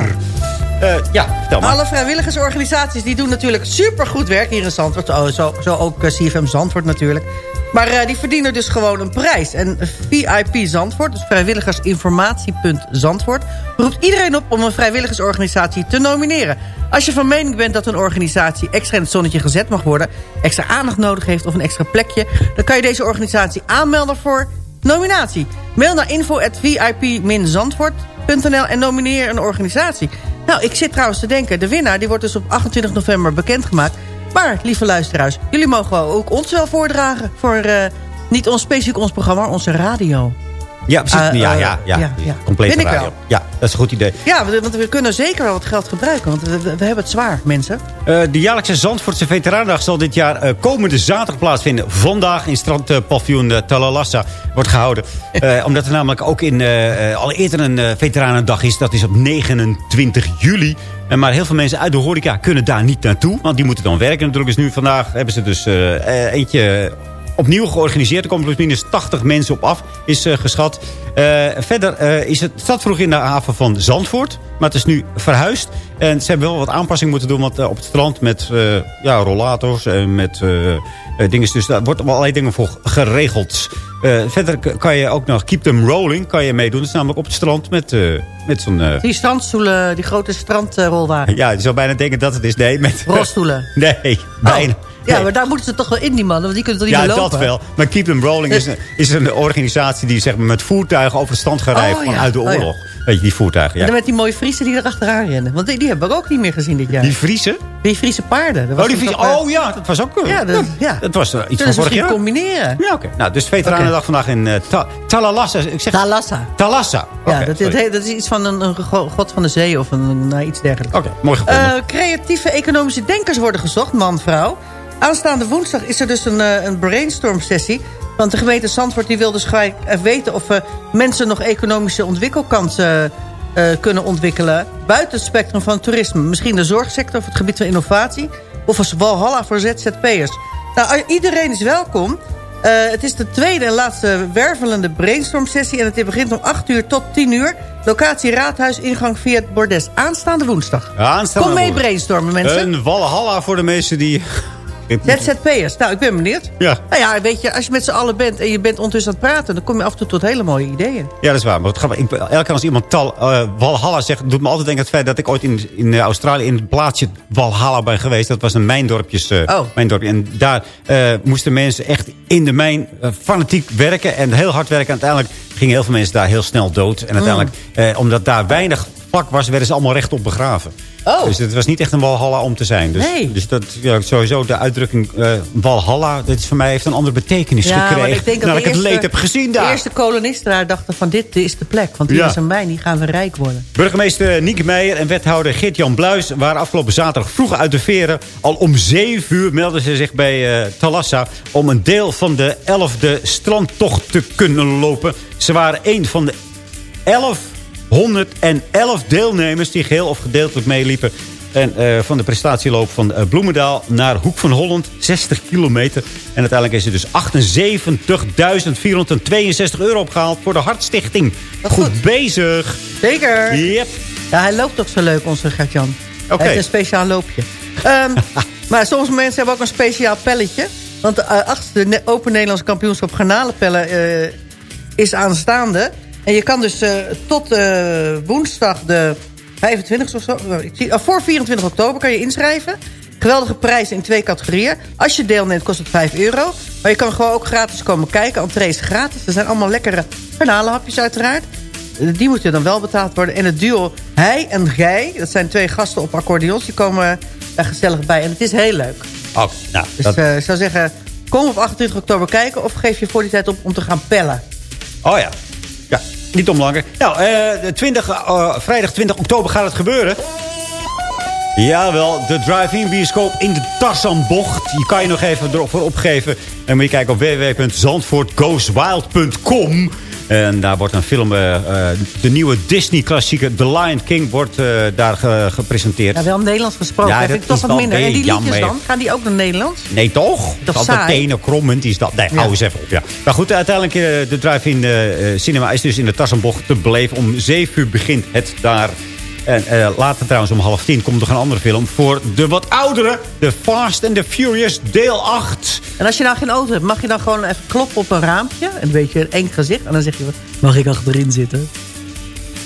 Eh, ja. Alle vrijwilligersorganisaties die doen natuurlijk supergoed werk hier in Zandvoort. Oh, zo, zo ook eh, CFM Zandvoort natuurlijk. Maar eh, die verdienen dus gewoon een prijs. En VIP Zandvoort, dus vrijwilligersinformatiepunt Zandvoort... roept iedereen op om een vrijwilligersorganisatie te nomineren. Als je van mening bent dat een organisatie extra in het zonnetje gezet mag worden... extra aandacht nodig heeft of een extra plekje... dan kan je deze organisatie aanmelden voor nominatie. Mail naar info.vip-zandvoort.nl en nomineer een organisatie. Nou, ik zit trouwens te denken, de winnaar die wordt dus op 28 november bekendgemaakt. Maar, lieve luisteraars, jullie mogen ook ons wel voordragen... voor eh, niet ons specifiek ons programma, onze radio. Ja, precies. Eh, ja, eh, ja, ja, ja, ja. Complete Vind ik wel. Ja, dat is een goed idee. Ja, want we kunnen zeker wel wat geld gebruiken, want we, hebben het zwaar, mensen. Eh, de jaarlijkse Zandvoortse Veteranendag zal dit jaar eh, komende zaterdag plaatsvinden. Vandaag in strandpaviljoen uh, Talalassa wordt gehouden. Eh, omdat er namelijk ook in, eh, eh, al eerder een eh, Veteranendag is. Dat is op 29 juli. En maar heel veel mensen uit de horeca kunnen daar niet naartoe. Want die moeten dan werken natuurlijk. Dus nu vandaag hebben ze dus eh, eh, eentje opnieuw georganiseerd. Er komen plus minus 80 mensen op af, is eh, geschat. Eh, verder eh, is het, het vroeger in de haven van Zandvoort. Maar het is nu verhuisd. En ze hebben wel wat aanpassingen moeten doen. Want op het strand met ja, rollators en met dingen. Dus daar wordt wel allerlei dingen voor geregeld. Verder kan je ook nog Keep Them Rolling kan je meedoen. Dat is namelijk op het strand met, met zo'n... Die strandstoelen, die grote strandrolwagen. ja, je zou bijna denken dat het is. Nee, met... Rolstoelen. nee, bijna. Oh, Ja, maar daar moeten ze toch wel in, die mannen. Want die kunnen toch niet Ja, meer lopen? dat wel. Maar Keep Them Rolling is een, is een organisatie die zeg maar, met voertuigen over het strand gaat rijden. Oh, ja. vanuit de Oh, ja. oorlog. Weet je, die voertuigen. En Ja. dan met die mooie Friesen die er achteraan rennen. Want die, die hebben we ook niet meer gezien dit jaar. Die Friese? Die Friese paarden. Dat was Oh, die Friese. Oh ja, dat was ook... eh, Ja, dat, ja. Dat was eh, iets van vorig jaar. combineren? Ja, oké. Nou, dus Veteranendag vandaag in Ta- Talalassa. Ik zeg Talassa. Talassa. Ja, dat, dat, is iets van een, een go- god van de zee of een, nou, iets dergelijks. Oké, mooi gevonden. Creatieve economische denkers worden gezocht, man, vrouw. Aanstaande woensdag is er dus een, eh, een brainstorm sessie. Want de gemeente Zandvoort die wil dus gelijk eh, weten... of eh, mensen nog economische ontwikkelkansen kunnen ontwikkelen... buiten het spectrum van toerisme. Misschien de zorgsector of het gebied van innovatie... of als walhalla voor ZZP'ers. Nou, iedereen is welkom... Het is de tweede en laatste wervelende brainstorm sessie... en het begint om 8 uur tot 10 uur. Locatie Raadhuis, ingang via het bordes. Aanstaande woensdag. Ja, aanstaande Kom mee woensdag. brainstormen, mensen. Een walhalla voor de mensen die... ZZP'ers. Nou, ik ben benieuwd. Ja. Nou ja, weet je, als je met z'n allen bent en je bent ondertussen aan het praten... dan kom je af en toe tot hele mooie ideeën. Ja, dat is waar. Maar het grappig, ik, elke keer als iemand tal, eh, Walhalla zegt... doet me altijd denken aan het feit dat ik ooit in, in eh, Australië... in het plaatsje Walhalla ben geweest. Dat was een mijndorpjes. eh, Oh. mijndorpje. En daar moesten mensen echt in de mijn fanatiek werken. En heel hard werken. En uiteindelijk gingen heel veel mensen daar heel snel dood. En uiteindelijk, eh, omdat daar weinig vlak was... werden ze allemaal rechtop begraven. Oh. Dus het was niet echt een Walhalla om te zijn. Dus, Nee. dus dat, ja, sowieso de uitdrukking eh, Walhalla... dat is voor mij heeft een andere betekenis Ja, gekregen. maar ik denk dat nadat ik het leed heb gezien daar. De eerste kolonisten daar dachten van dit is de plek. Want hier Ja. is een mijn, die gaan we rijk worden. Burgemeester Nieke Meijer en wethouder Geert-Jan Bluis... waren afgelopen zaterdag vroeg uit de veren. Al om 7 uur melden ze zich bij eh, Talassa... om een deel van de 11e strandtocht te kunnen lopen. Ze waren een van de 1111 deelnemers... die geheel of gedeeltelijk meeliepen... En eh, van de prestatieloop van eh, Bloemendaal naar Hoek van Holland, 60 kilometer. En uiteindelijk is er dus 78.462 euro opgehaald voor de Hartstichting. Goed, goed. bezig. Zeker. Yep. Ja, hij loopt ook zo leuk, onze Gert-Jan. Oké. Hij heeft een speciaal loopje. Ehm, maar soms mensen hebben ook een speciaal pelletje. Want de eh, achtste Open Nederlands kampioenschap garnalenpellen is aanstaande. En je kan dus eh, tot eh, woensdag de 25 of zo... eh, ik zie, voor 24 oktober kan je inschrijven. Geweldige prijzen in twee categorieën. Als je deelneemt kost het 5 euro. Maar je kan gewoon ook gratis komen kijken. Entree is gratis. Er zijn allemaal lekkere garnalenhapjes uiteraard. Die moeten dan wel betaald worden. En het duo Hij en Gij, dat zijn twee gasten op accordeons... die komen daar gezellig bij. En het is heel leuk. Oh, nou, Dus dat, ik zou zeggen, kom op 28 oktober kijken... of geef je voor die tijd op om te gaan pellen. oh ja. Ja, niet langer. Nou, eh, de 20, eh, vrijdag 20 oktober gaat het gebeuren. Jawel, de drive-in bioscoop in de Tarzanbocht. Die kan je nog even ervoor opgeven. En moet je kijken op www.zandvoortgoeswild.com. En daar wordt een film, eh, eh, de nieuwe Disney-klassieker The Lion King, wordt eh, daar ge- gepresenteerd. Ja, wel Nederlands gesproken. Ja, heb dat ik toch is wat minder. En die liedjes dan? Gaan die ook naar Nederlands? Nee, toch? Dat de saai? tenen krommend is dat. Nee, hou eens even op. Ja. Maar goed, uiteindelijk, eh, de drive-in cinema is dus in de Tassenbocht te beleven. Om 7 uur begint het daar. En eh, later trouwens om half tien komt nog een andere film. Voor de wat oudere. The Fast and the Furious deel 8. En als je nou geen auto hebt, mag je dan gewoon even kloppen op een raampje? Een beetje een eng gezicht. En dan zeg je, mag ik achterin zitten?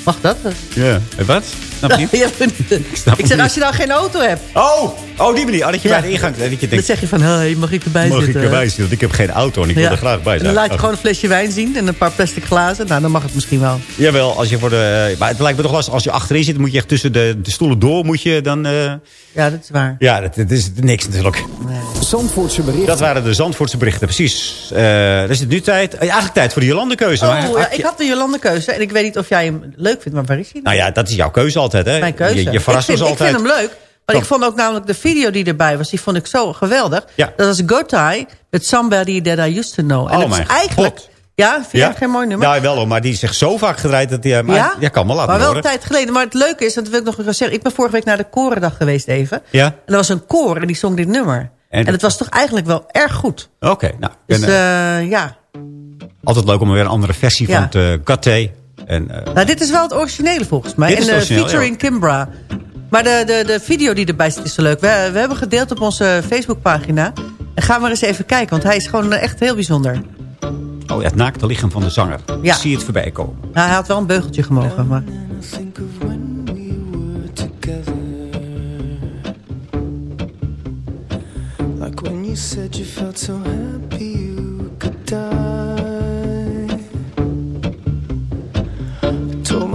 Mag dat? Ja. Wat? Snap je niet? Ja, snap ik zeg, als je nou geen auto hebt, Oh, oh, die manier. Oh, dat je Ja. bij de ingang... Dat je dan denkt, zeg je van, hey, mag ik erbij mag ik zitten? erbij zitten? Want ik heb geen auto en ik wil er graag bij En zijn. dan laat je Oh. gewoon een flesje wijn zien en een paar plastic glazen. Nou, dan mag het misschien wel. Jawel, als je voor de... Maar het lijkt me toch lastig. Als je achterin zit, moet je echt tussen de, de stoelen door. Moet je dan... eh, Ja, dat is waar. Ja, dat, dat is niks natuurlijk. Zandvoortse berichten. Dat waren de Zandvoortse berichten, precies. Eh dan is het nu tijd... eh, eigenlijk tijd voor de Jolande-keuze. Oh, maar ja, ik had de Jolande keuze. En ik weet niet of jij hem leuk vindt, maar waar is hij? Nou ja, dat is jouw keuze altijd, hè? Mijn keuze. Je, je verrast ik, vind, ons altijd. ik vind hem leuk. Maar ik vond ook namelijk de video die erbij was, die vond ik zo geweldig. Ja. Dat was Gotai met Somebody That I Used To Know. En Oh dat is eigenlijk... God. Ja, vind je het geen mooi nummer? Ja, wel hoor, maar die is echt zo vaak gedraaid dat hij... Maar ja? ja, kan me laten Maar wel een tijd geleden. Maar het leuke is, dat wil ik nog even zeggen. Ik ben vorige week naar de Korendag geweest even. Ja? En er was een koor en die zong dit nummer. En, dat- het was toch eigenlijk wel erg goed. Oké, nou. Dus en, eh, eh, ja. altijd leuk om weer een andere versie Ja. van het uh. En, eh, Nou, dit is wel het originele volgens mij. Dit is en het eh, origineel, featuring Kimbra. Maar de, de, de video die erbij zit is zo leuk. We, we hebben gedeeld op onze Facebookpagina. En ga maar eens even kijken, want hij is gewoon eh, echt heel bijzonder. oh ja, het naakte lichaam van de zanger. Ja. Ik zie het voorbij komen. Nou, hij had wel een beugeltje gemogen, maar... Like when you said you felt so happy you could die.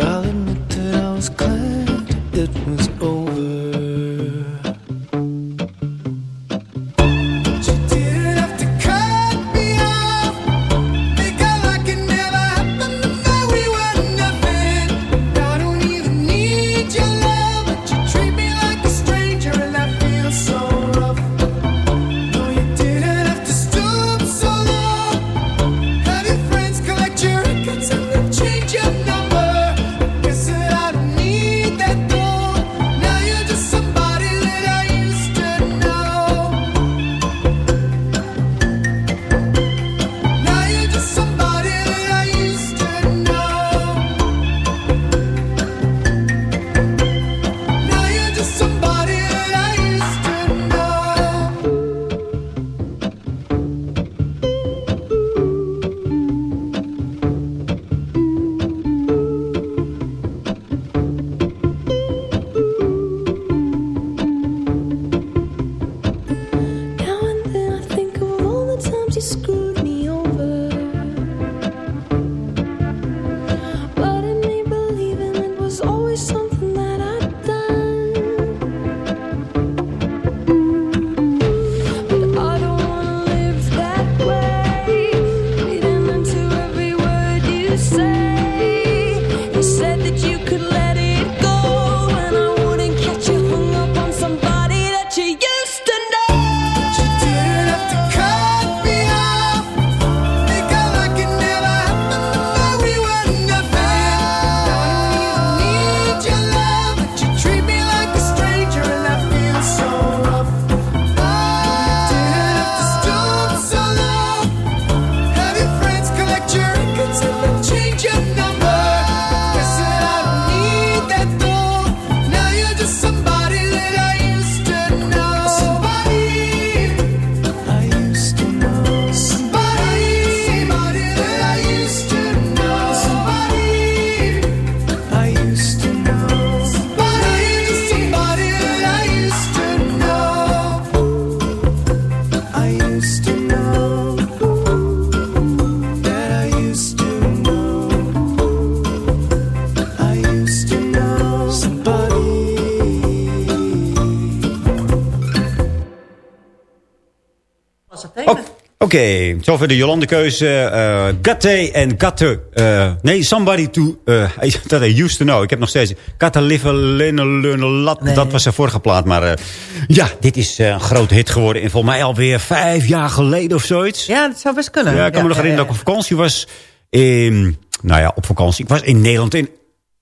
But Oké, zover de Jolande-keuze. eh Gatte en Gatte. eh, nee, somebody to... eh, dat I used to know. Ik heb nog steeds... Gatte live lat. Nee. Dat was zijn vorige plaat. Maar ja, dit is een grote hit geworden. En volgens mij alweer vijf jaar geleden of zoiets. Ja, dat zou best kunnen. Ja, ik kan me nog herinneren dat ik op vakantie was. In, nou ja, op vakantie. Ik was in Nederland in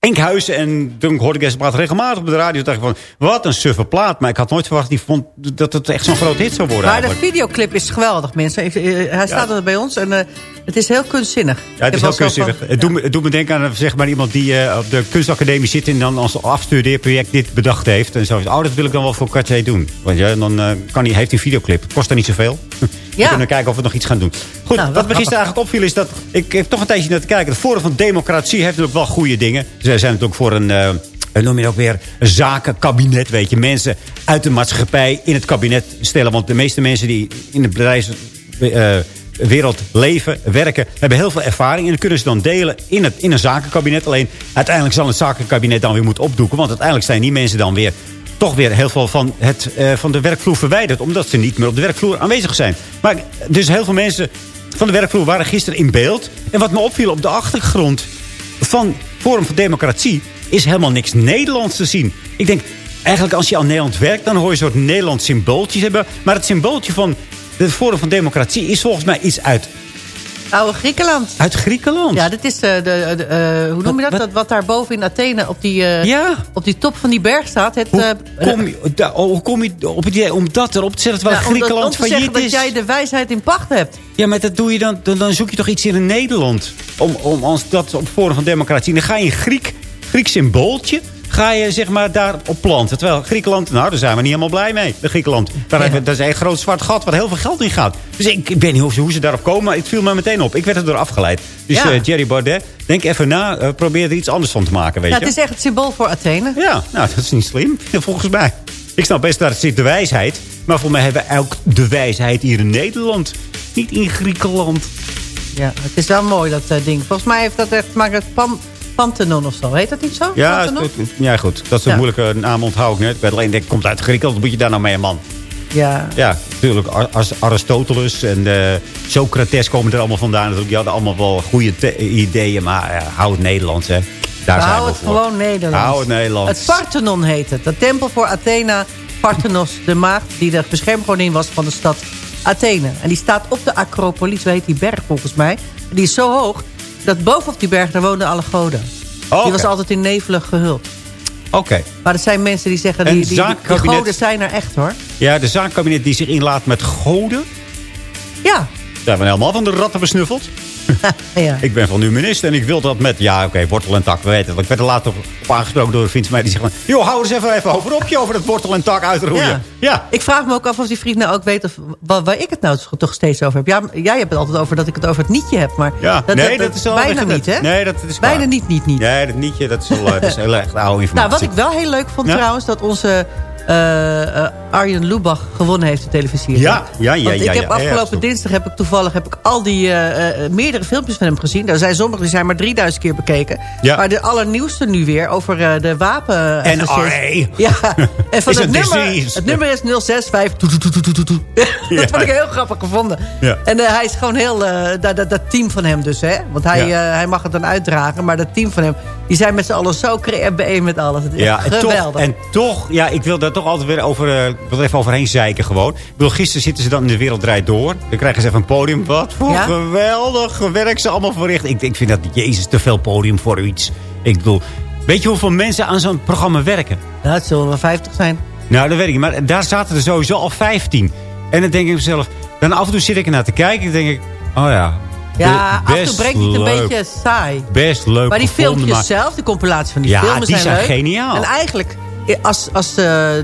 Enkhuizen. En toen hoorde ik deze plaat regelmatig op de radio. dacht ik van, wat een suffe plaat. Maar ik had nooit verwacht die vond, dat het echt zo'n groot hit zou worden Maar de videoclip is geweldig, mensen. Ik- eh, Hij staat er bij ons en eh, het is heel kunstzinnig. Ja, het is heel kunstzinnig. Het doet, me, het doet me denken aan zeg maar, iemand die eh, op de kunstacademie zit... en dan als afstudeerproject dit bedacht heeft. En zo is, oh, dat wil ik dan wel voor Cartier doen. Want ja, dan kan hij, heeft hij een videoclip. Het kost er niet zoveel. We kunnen kijken of we nog iets gaan doen. Goed, Nou, wat me gisteren eigenlijk opviel is dat... Ik heb toch een tijdje naar te kijken. Het Forum van Democratie heeft natuurlijk wel goede dingen. Ze zijn natuurlijk voor een... hoe noem je dat ook weer? Een zakenkabinet, weet je. Mensen uit de maatschappij in het kabinet stellen. Want de meeste mensen die in het bedrijf... eh, wereld leven, werken, hebben heel veel ervaring. En dat kunnen ze dan delen in, het, in een zakenkabinet. Alleen uiteindelijk zal het zakenkabinet dan weer moeten opdoeken. Want uiteindelijk zijn die mensen dan weer toch weer heel veel van, het, eh, van de werkvloer verwijderd. Omdat ze niet meer op de werkvloer aanwezig zijn. Maar dus heel veel mensen van de werkvloer waren gisteren in beeld. En wat me opviel op de achtergrond van Forum voor Democratie... is helemaal niks Nederlands te zien. Ik denk, eigenlijk als je aan Nederland werkt... dan hoor je een soort Nederlands symbooltjes hebben. Maar het symbooltje van het Forum van Democratie... is volgens mij iets uit, Oude Griekenland. uit Griekenland. Ja, dit is eh, de, de, eh, hoe noem je dat? Wat- dat? Wat daar boven in Athene op die, eh, Ja. op die top van die berg staat. Het, Hoe eh, kom, je, da- oh, hoe kom je op het idee om dat erop te zetten... terwijl ja, om dat- Griekenland om te zeggen failliet dat is? jij de wijsheid in pacht hebt. Ja, maar dat doe je dan, dan, dan zoek je toch iets in Nederland. Om, om als dat op Forum van Democratie. Dan ga je een Griek, Griek symbooltje. Ga je zeg maar daar op planten. Terwijl Griekenland, nou daar zijn we niet helemaal blij mee. De Griekenland. Daar hebben, dat is een groot zwart gat waar heel veel geld in gaat. Dus ik, ik weet niet hoe ze, hoe ze daarop komen. Maar het viel me meteen op. Ik werd er door afgeleid. Dus Ja. eh, Jerry Baudet, denk even na. eh, probeer er iets anders van te maken, weet Ja, je. het is echt het symbool voor Athene. Ja, nou, dat is niet slim, volgens mij. Ik snap best dat het zit de wijsheid. Maar voor mij hebben we ook de wijsheid hier in Nederland. Niet in Griekenland. Ja, het is wel mooi dat eh, ding. Volgens mij heeft dat echt te maken met Pan Panthenon of zo. Heet dat niet zo? Ja, Panthenon? het- het- ja goed. Dat is een Ja. moeilijke naam onthoud ik net. Ik weet alleen, denk, komt uit Griekenland. Wat moet je daar nou mee, man? Ja. Ja, natuurlijk. Ar- Aristoteles en eh, Socrates komen er allemaal vandaan. Die hadden allemaal wel goede ideeën. Maar hou het Nederlands, hè. Daar zijn Hou het gewoon Nederlands. Hou het Nederlands. Het Parthenon heet het. De tempel voor Athena Parthenos, de maagd die de beschermgodin was van de stad Athene. En die staat op de Acropolis, zo heet die berg volgens mij. Die is zo hoog dat bovenop die berg, daar woonden alle goden. Die was altijd in nevelen gehuld. Oké. Maar er zijn mensen die zeggen, die, die, die, goden zijn er echt hoor. Ja, de zaakkabinet die zich inlaat met goden. Ja. Zijn we helemaal van de ratten besnuffeld? ja. Ik ben van uw minister en ik wil dat met... Ja, oké, wortel en tak, we weten het. Ik werd er later op, aangesproken door een vriend van mij. Die zegt. Joh, hou eens even, even over op je over dat wortel en tak uitroeien. Ja. ja. Ik vraag me ook af of die vriend nou ook weet of, waar, waar ik het nou toch steeds over heb. Ja, jij hebt het altijd over dat ik het over het nietje heb, maar Ja, nee, dat, is al bijna niet, hè? Nee, dat is bijna niet, niet, niet. Nee, dat nietje, dat is, al, eh, dat is heel erg oude informatie. Nou, wat ik wel heel leuk vond trouwens, dat onze eh, eh, Arjen Lubach gewonnen heeft de televisie. Ja, ja, ja, Want ja, ik heb afgelopen dinsdag heb ik toevallig heb ik al die eh, meerdere filmpjes van hem gezien. Er zijn sommige die zijn maar 3000 keer bekeken. Ja. Maar de allernieuwste nu weer over de wapen. NRA. Ja, en van het nummer, disease. het nummer is 065. Toet, toet, toet, toet, toet, toet. Dat vond ik heel grappig gevonden. Ja. En hij is gewoon heel, dat, dat, dat team van hem dus, hè. Want hij, hij mag het dan uitdragen, maar dat team van hem, die zijn met z'n allen zo creëer met alles. Het is Ja, echt en toch, geweldig. en toch, ja, ik wil daar toch altijd weer over, ik wil even overheen zeiken gewoon. Ik bedoel, gisteren zitten ze dan in de wereld draait door. Dan krijgen ze even een podium. Wat voor Ja? geweldig werk ze allemaal verricht. Ik, ik vind dat, jezus, te veel podium voor iets. Ik bedoel, weet je hoeveel mensen aan zo'n programma werken? Ja, het zullen wel 50 zijn. Nou, dat weet ik niet. Maar daar zaten er sowieso al 15. En dan denk ik mezelf, dan af en toe zit ik ernaar te kijken. En denk ik, oh ja. Ja, af en toe brengt het een beetje saai. Best leuk Maar die filmpjes maar- zelf, die compilatie van die Ja, films die zijn, zijn leuk. geniaal. En eigenlijk, als, als eh,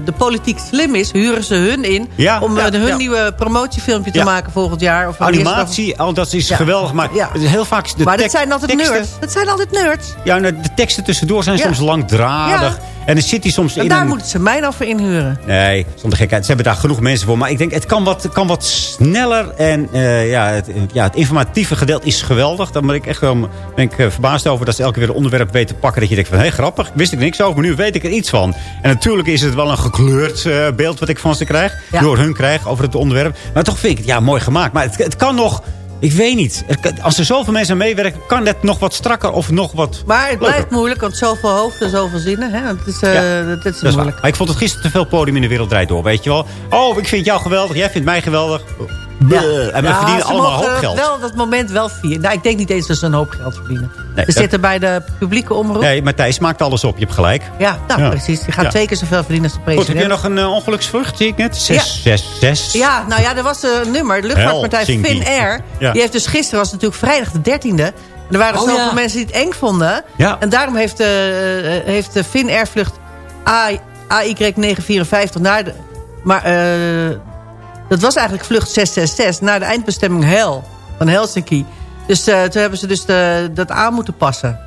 de politiek slim is, huren ze hun in... Ja, om ja, eh, hun ja. nieuwe promotiefilmpje te maken volgend jaar. Of Animatie, al dat is geweldig. Maar heel vaak... De maar dat zijn altijd teksten- nerds. Dat zijn altijd nerds. Ja, nou, de teksten tussendoor zijn soms langdradig. En dan zit hij soms En in daar een... moeten ze mij nou voor inhuren. Nee, zonder gekheid. Ze hebben daar genoeg mensen voor. Maar ik denk, het kan wat, kan wat sneller. En eh, ja, het, ja, het informatieve gedeelte is geweldig. Daar ben ik echt wel ben ik, eh, verbaasd over. Dat ze elke keer een onderwerp weten te pakken. Dat je denkt van, hé, hey, grappig. Wist ik niks over, maar nu weet ik er iets van. En natuurlijk is het wel een gekleurd eh, beeld wat ik van ze krijg. Ja. Door hun krijg over het onderwerp. Maar toch vind ik het ja, mooi gemaakt. Maar het, het kan nog... Ik weet niet. Als er zoveel mensen aan meewerken, kan het nog wat strakker of nog wat Maar het leuker. blijft moeilijk, want zoveel hoofden, zoveel zinnen. Hè? Het is, eh, Ja, dat, is Dat is moeilijk. Maar ik vond het gisteren te veel podium in de wereld draait door, weet je wel. Oh, ik vind jou geweldig, jij vindt mij geweldig. Bleh. En we Ja, verdienen allemaal mogen hoop geld. wel dat moment wel vieren. Nou, ik denk niet eens dat ze een hoop geld verdienen. Nee, dat- zitten bij de publieke omroep. Nee, Matthijs maakt alles op, je hebt gelijk. Ja, nou Ja. precies. Die gaat Ja. twee keer zoveel verdienen als de Goed, president. heb je nog een uh, ongeluksvlucht, zie ik net? 6, 6, 6. Ja, nou ja, er was een nummer. De luchtvaartpartij. Finnair. Ja. Die heeft dus gisteren, was natuurlijk vrijdag de 13e. En er waren Oh, zoveel ja. mensen die het eng vonden. Ja. En daarom heeft, eh, heeft de Finnair vlucht A- AY954 naar de... Maar eh, dat was eigenlijk vlucht 666 naar de eindbestemming Hel van Helsinki. Dus eh, toen hebben ze dus de, dat aan moeten passen.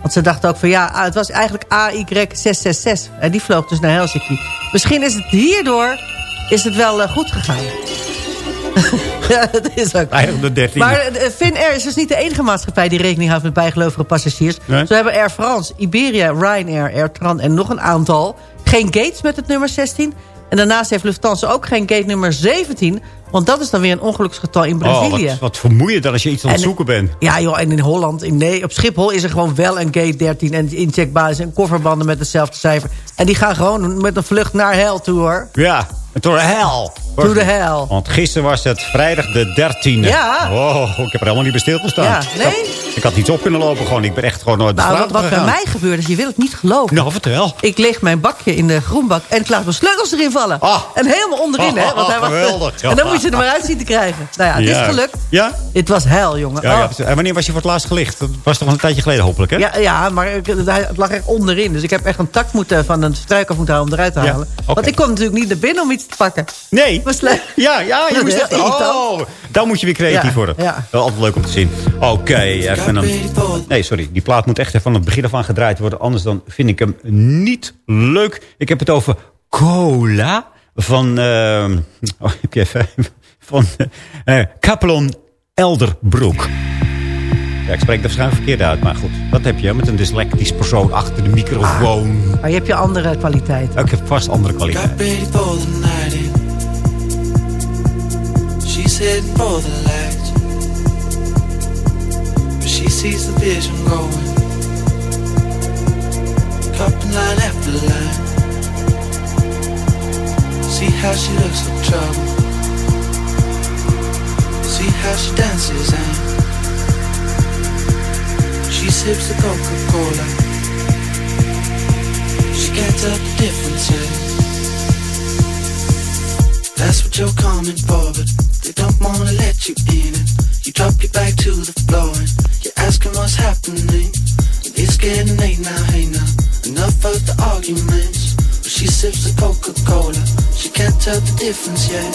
Want ze dachten ook van ja, het was eigenlijk AY666. En die vloog dus naar Helsinki. Misschien is het hierdoor is het wel eh, goed gegaan. ja, dat is ook. Eigenlijk de 13e. Maar eh, Finnair is dus niet de enige maatschappij die rekening houdt met bijgelovige passagiers. Nee? Zo hebben Air France, Iberia, Ryanair, Air Tran en nog een aantal geen gates met het nummer 16. En daarnaast heeft Lufthansa ook geen gate nummer 17. Want dat is dan weer een ongeluksgetal in oh, Brazilië. wat, wat vermoeiend als je iets aan het En- zoeken bent. Ja joh, en in Holland, in, nee, op Schiphol is er gewoon wel een gate 13 en incheckbasis en kofferbanden met hetzelfde cijfer. En die gaan gewoon met een vlucht naar hel toe hoor. Ja, to the hell. To the hell. Want gisteren was het vrijdag de 13e. Ja. Oh, ik heb er helemaal niet bij stilgestaan. Ja, nee? Ik had, ik had niet op kunnen lopen gewoon. Ik ben echt gewoon nooit de Nou, wat, wat bij mij gebeurde, is, je wil het niet geloven. Nou, vertel. Ik leeg mijn bakje in de groenbak en ik laat mijn sleutels erin vallen. Ah. En helemaal onderin, hè. Want hij was, Geweldig. En dan moet je er maar uit zien te krijgen. Nou ja, het Ja. is gelukt. Ja? Het was hel, jongen. Ja, Oh. ja. En wanneer was je voor het laatst gelicht? Dat was toch een tijdje geleden hopelijk, hè? Ja, ja, maar het lag echt onderin. Dus ik heb echt een tak moeten, van een struik af moeten halen om eruit te halen. Want ik kon natuurlijk niet naar binnen om iets te pakken. Nee. Was le- Ja, ja, je moest echt... Oh, dan moet je weer creatief worden. ja. Wel altijd leuk om te zien. Oké, even een... Nee, sorry. Die plaat moet echt even van het begin af aan gedraaid worden. Anders dan vind ik hem niet leuk. Ik heb het over Cola van... ehm, oh, ik heb even... Van eh Capelon Elderbroek. Ja, ik spreek het waarschijnlijk verkeerd uit. Maar goed, dat heb je met een dyslectisch persoon achter de microfoon. Maar je hebt je andere kwaliteiten. Ik heb vast andere kwaliteit. Got ready for the night in. She's heading for the lights. But she sees the vision going. Cupping line after line. See how she looks for trouble. See how she dances and she sips a Coca-Cola. She can't tell the difference. That's what you're coming for, but they don't wanna let you in it. You drop your back to the floor and you're asking what's happening. It's getting late now, hey now. Enough of the arguments. But she sips the Coca-Cola. She can't tell the difference yet.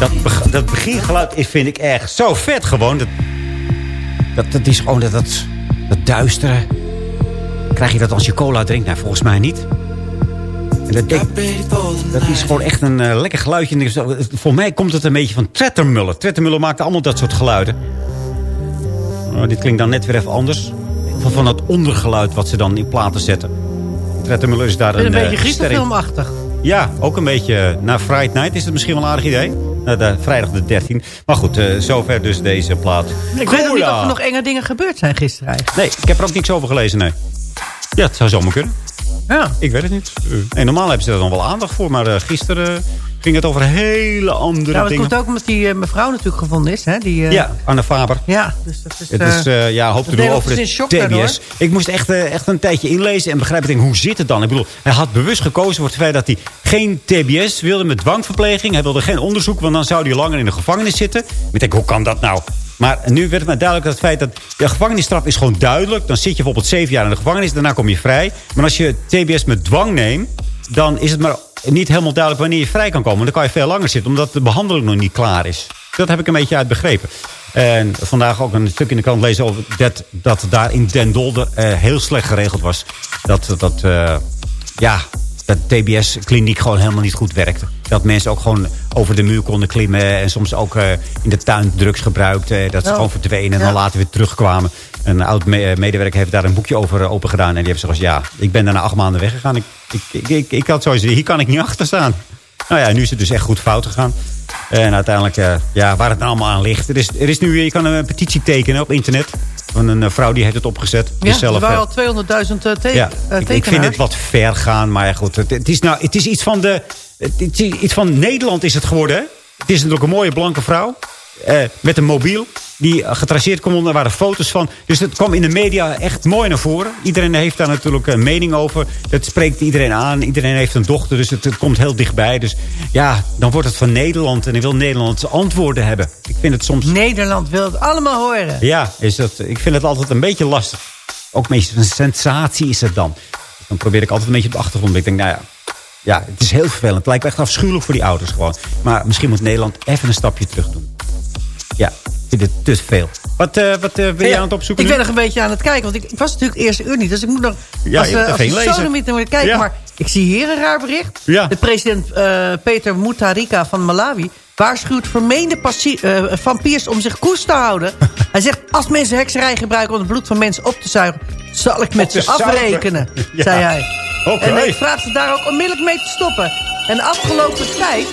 Dat, beg- dat begingeluid is, vind ik echt zo vet gewoon. Dat, dat, dat is gewoon dat, dat, dat duistere. Krijg je dat als je cola drinkt? Nou, volgens mij niet. En dat, dat is gewoon echt een eh, lekker geluidje. Voor mij komt het een beetje van Trettermuller. Trettermuller maakte allemaal dat soort geluiden. Oh, dit klinkt dan net weer even anders. Van, van dat ondergeluid wat ze dan in platen zetten. Trettermuller is daar Een, een, eh, beetje griezelfilmachtig. Ja, ook een beetje. Na Friday Night is het misschien wel een aardig idee. De, vrijdag de 13. Maar goed, eh, zover dus deze plaat. Ik weet nog niet of er nog enge dingen gebeurd zijn gisteren eigenlijk. Nee, ik heb er ook niks over gelezen, nee. Ja, het zou zomaar kunnen. Ja. Ik weet het niet. Eh, en normaal hebben ze er dan wel aandacht voor. Maar eh, gisteren ging het over hele andere Ja, maar het dingen. komt ook omdat die eh, mevrouw natuurlijk gevonden is. Hè? Die, eh, Ja, Anne Faber. Ja, dus dat is... Het is, eh, ja, hoop te doen over. TBS. Ik moest echt, echt een tijdje inlezen en begrijpen. Denk, hoe zit het dan? Ik bedoel, hij had bewust gekozen voor het feit dat hij geen TBS wilde met dwangverpleging. Hij wilde geen onderzoek, want dan zou hij langer in de gevangenis zitten. Ik denk, hoe kan dat nou? Maar nu werd het mij duidelijk dat het feit dat... de gevangenisstraf is gewoon duidelijk. Dan zit je bijvoorbeeld zeven jaar in de gevangenis, daarna kom je vrij. Maar als je TBS met dwang neemt, dan is het maar niet helemaal duidelijk wanneer je vrij kan komen. Dan kan je veel langer zitten, omdat de behandeling nog niet klaar is. Dat heb ik een beetje uit begrepen. En vandaag ook een stuk in de krant lezen over dat, dat daar in Den Dolder eh, heel slecht geregeld was. Dat, dat, eh, ja, dat TBS-kliniek gewoon helemaal niet goed werkte. Dat mensen ook gewoon over de muur konden klimmen. En soms ook eh, in de tuin drugs gebruikten. Dat ze Oh. gewoon verdwenen en Ja. dan later weer terugkwamen. Een oud me- eh, medewerker heeft daar een boekje over eh, open gedaan. En die heeft gezegd, ja, ik ben daarna acht maanden weggegaan. Ik, ik, ik, ik, had sowieso, hier kan ik niet achter staan. Nou ja, nu is het dus echt goed fout gegaan. En uiteindelijk, eh, ja, waar het nou allemaal aan ligt. Er is, er is nu, je kan een petitie tekenen op internet. Van een eh, vrouw die heeft het opgezet. Ja, Dus zelf, er waren eh, al 200.000 uh, te ja, eh, ik, ik vind het wat ver gaan, maar goed. Het, het is, nou, het is iets van de. Het is iets van Nederland is het geworden, hè? Het is natuurlijk een mooie blanke vrouw. Eh, met een mobiel. Die eh, getraceerd kon worden. Er waren foto's van. Dus het kwam in de media echt mooi naar voren. Iedereen heeft daar natuurlijk een mening over. Dat spreekt iedereen aan. Iedereen heeft een dochter. Dus het, het komt heel dichtbij. Dus ja, dan wordt het van Nederland. En ik wil Nederlandse antwoorden hebben. Ik vind het soms... Nederland wil het allemaal horen. Ja, is dat, ik vind het altijd een beetje lastig. Ook een beetje een sensatie is het dan. Dan probeer ik altijd een beetje op de achtergrond. Ik denk, nou ja, ja, het is heel vervelend. Het lijkt echt afschuwelijk voor die ouders gewoon. Maar misschien moet Nederland even een stapje terug doen. Ja, ik vind het te veel. Wat, eh, wat eh, ben je Ja, aan het opzoeken Ik nu? ben nog een beetje aan het kijken. Want ik, ik was natuurlijk eerste uur niet. Dus ik moet nog... Ja, als je moet we, als zo niet moeten kijken. Ja. Maar ik zie hier een raar bericht. Ja. De president eh, Peter Mutharika van Malawi... waarschuwt vermeende eh, vampiers om zich koest te houden. Hij zegt, als mensen hekserij gebruiken... om het bloed van mensen op te zuigen... zal ik met ze afrekenen. Ja. zei hij. En ik vraag ze daar ook onmiddellijk mee te stoppen. En de afgelopen tijd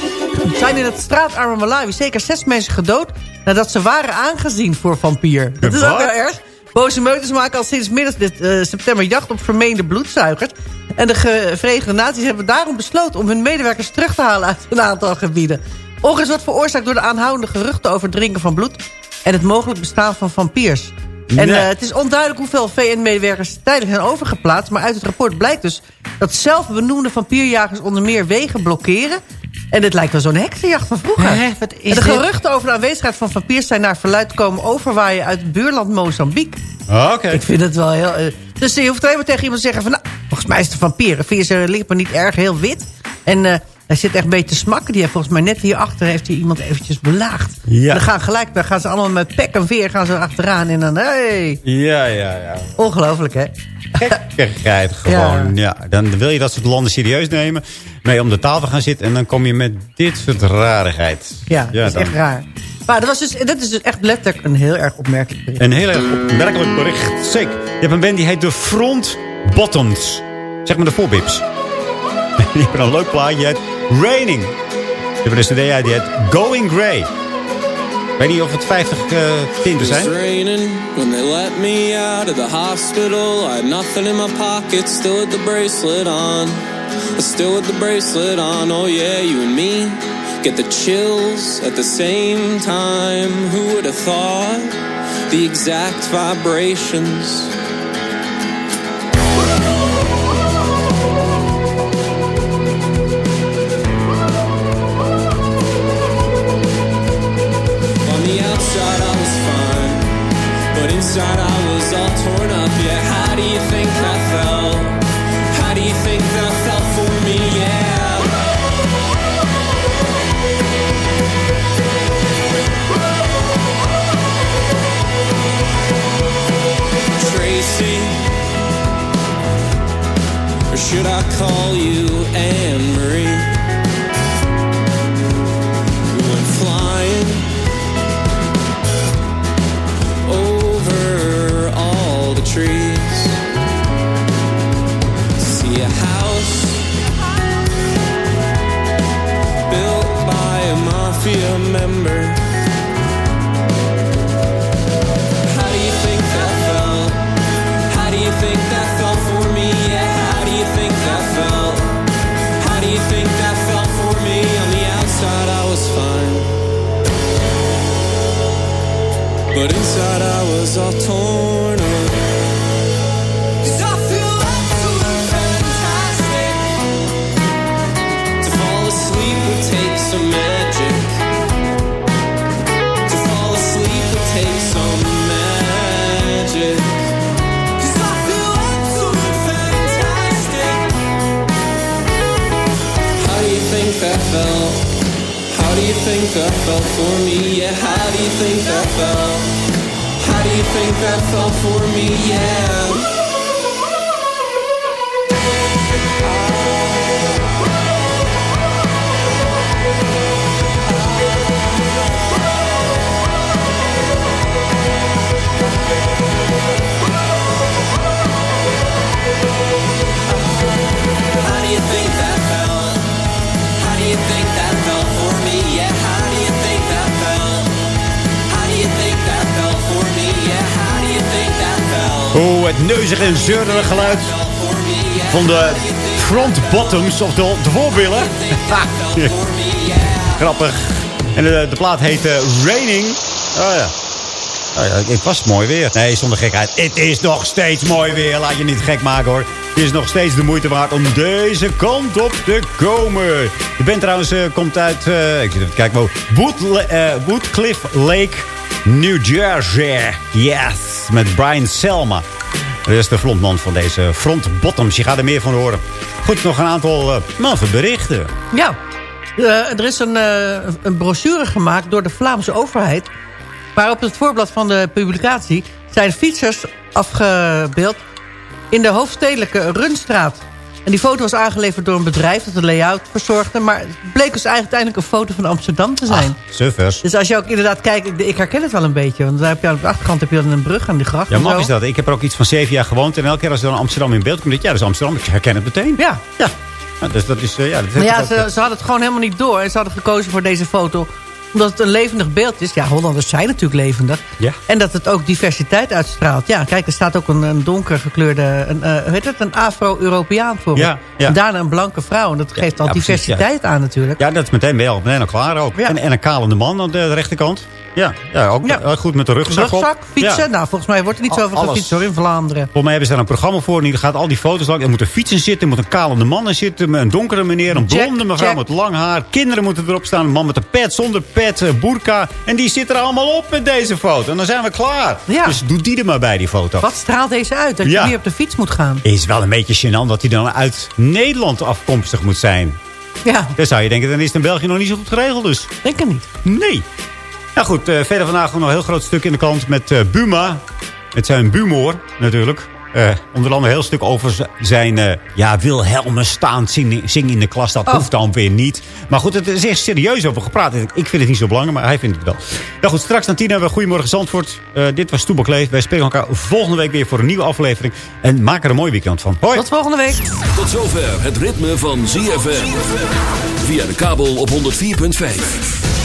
zijn in het straatarme Malawi... zeker zes mensen gedood... nadat ze waren aangezien voor vampier. Dat is ook heel erg. Boze meuters maken al sinds midden eh, september jacht op vermeende bloedzuigers. En de Verenigde Naties hebben daarom besloten om hun medewerkers terug te halen uit een aantal gebieden. Ongeveer wordt veroorzaakt door de aanhoudende geruchten over het drinken van bloed en het mogelijk bestaan van vampiers. En eh, het is onduidelijk hoeveel VN-medewerkers tijdelijk zijn overgeplaatst. Maar uit het rapport blijkt dus dat zelfbenoemde vampierjagers onder meer wegen blokkeren. En dit lijkt wel zo'n heksenjacht van vroeger. Hè, wat is de dit? geruchten over de aanwezigheid van vampiers zijn naar verluid komen overwaaien uit het buurland Mozambique. Ah, Oké. Ik vind het wel heel... eh, dus je hoeft alleen maar tegen iemand te zeggen van... Nou, volgens mij is het een vampier. Vind je zijn lippen niet erg heel wit? En eh, hij zit echt een beetje te smakken. Die heeft volgens mij net hierachter heeft hij iemand eventjes belaagd. Ja. Dan gaan gelijk, dan gaan ze allemaal met pek en veer gaan ze achteraan. En dan, hey, Ja, ja, ja. ongelooflijk hè? Gekkigheid gewoon. Ja. Dan wil je dat soort landen serieus nemen. Mee om de tafel gaan zitten. En dan kom je met dit soort rarigheid. Ja, dat is echt raar. Maar dat, was dus, dat is dus echt letterlijk een heel erg opmerkelijk bericht. Een heel erg opmerkelijk bericht. Zeker. Je hebt een band die heet de Front Bottoms. Zeg maar de voorbips. Die hebben een leuk plaatje. Heet Raining. Ze hebben een cd uit die heet Going Grey. Weet niet of het 50 uh, tinten zijn. It's raining when they let me out of the hospital. I had nothing in my pocket, still with the bracelet on. Still with the bracelet on, oh yeah, you and me get the chills at the same time. Who would have thought the exact vibrations? I was all torn up. Yeah, how do you think I felt? How do you think that felt for me? Yeah. Tracy, or should I call you Anne Marie? En zeurderig geluid van de front bottoms, of de, voorbillen. Grappig. En de, de plaat heet eh, Raining. Oh ja. Oh ja, het was mooi weer. Nee, zonder gekheid. Het is nog steeds mooi weer. Laat je niet gek maken hoor. Het is nog steeds de moeite waard om deze kant op te komen. De band trouwens eh, komt uit... eh, ik zit even te kijken. eh, Woodcliff Lake, New Jersey. Yes. Met Brian Selma. Dat is de frontman van deze Front Bottoms. Je gaat er meer van horen. Goed, nog een aantal uh, berichten. Ja, Eh, er is een, eh, een brochure gemaakt door de Vlaamse overheid... waar op het voorblad van de publicatie zijn fietsers afgebeeld... in de hoofdstedelijke Runstraat. En die foto was aangeleverd door een bedrijf dat de layout verzorgde... maar het bleek dus eigenlijk uiteindelijk een foto van Amsterdam te zijn. Suffers. Dus als je ook inderdaad kijkt, ik, herken het wel een beetje. Want daar heb je aan de achterkant heb je dan een brug aan die gracht. Ja, maf zo. is dat. Ik heb er ook iets van zeven jaar gewoond. En elke keer als er dan Amsterdam in beeld komt, denk ik, ja, dat is Amsterdam. Ik herken het meteen. Ja, ja. Dus dat is, eh, ja, dat Maar ja, ze, ze hadden het gewoon helemaal niet door. En ze hadden gekozen voor deze foto omdat het een levendig beeld is. Ja, Hollanders zijn natuurlijk levendig. Ja. En dat het ook diversiteit uitstraalt. Ja, kijk, er staat ook een, een donker gekleurde... Een, eh, heet het? Een Afro-Europeaan voor. Ja, ja. En daarna een blanke vrouw. En dat geeft al precies, diversiteit aan natuurlijk. Ja, dat is meteen wel. Meteen al klaar ook. En, en een kalende man aan de rechterkant. Ja, ja ook Ja. heel goed met de rugzak, Rugzak, op. fietsen. Ja. Nou, volgens mij wordt er niet zoveel alles. gefietst hoor in Vlaanderen. Volgens mij hebben ze daar een programma voor. En die gaat al die foto's langs. Er moet een fiets in zitten. Er moet een kalende man in zitten. Een donkere meneer. Een blonde mevrouw met lang haar. Kinderen moeten erop staan. Een man met een pet, zonder pet, eh, burka. En die zit er allemaal op met deze foto. En dan zijn we klaar. Ja. Dus doe die er maar bij, die foto. Wat straalt deze uit? Dat je hier op de fiets moet gaan. Is wel een beetje gênant dat hij dan uit Nederland afkomstig moet zijn. Ja, Dan zou je denken, dan is het in België nog niet zo goed geregeld dus. denk ik niet. Nee. Nou goed, eh, verder vandaag nog een heel groot stuk in de krant met eh, Buma. Het zijn Bumoor natuurlijk. Eh, onder andere een heel stuk over zijn eh, ja, Wilhelmus staand zingen, zingen in de klas. Dat Oh. hoeft dan weer niet. Maar goed, het is echt serieus over gepraat. Ik vind het niet zo belangrijk, maar hij vindt het wel. Nou goed, straks na tien hebben we Goedemorgen Zandvoort. Eh, dit was Toebak Leef. Wij spreken elkaar volgende week weer voor een nieuwe aflevering. En maak er een mooi weekend van. Hoi! Tot volgende week. Tot zover het ritme van ZFM. Via de kabel op 104.5.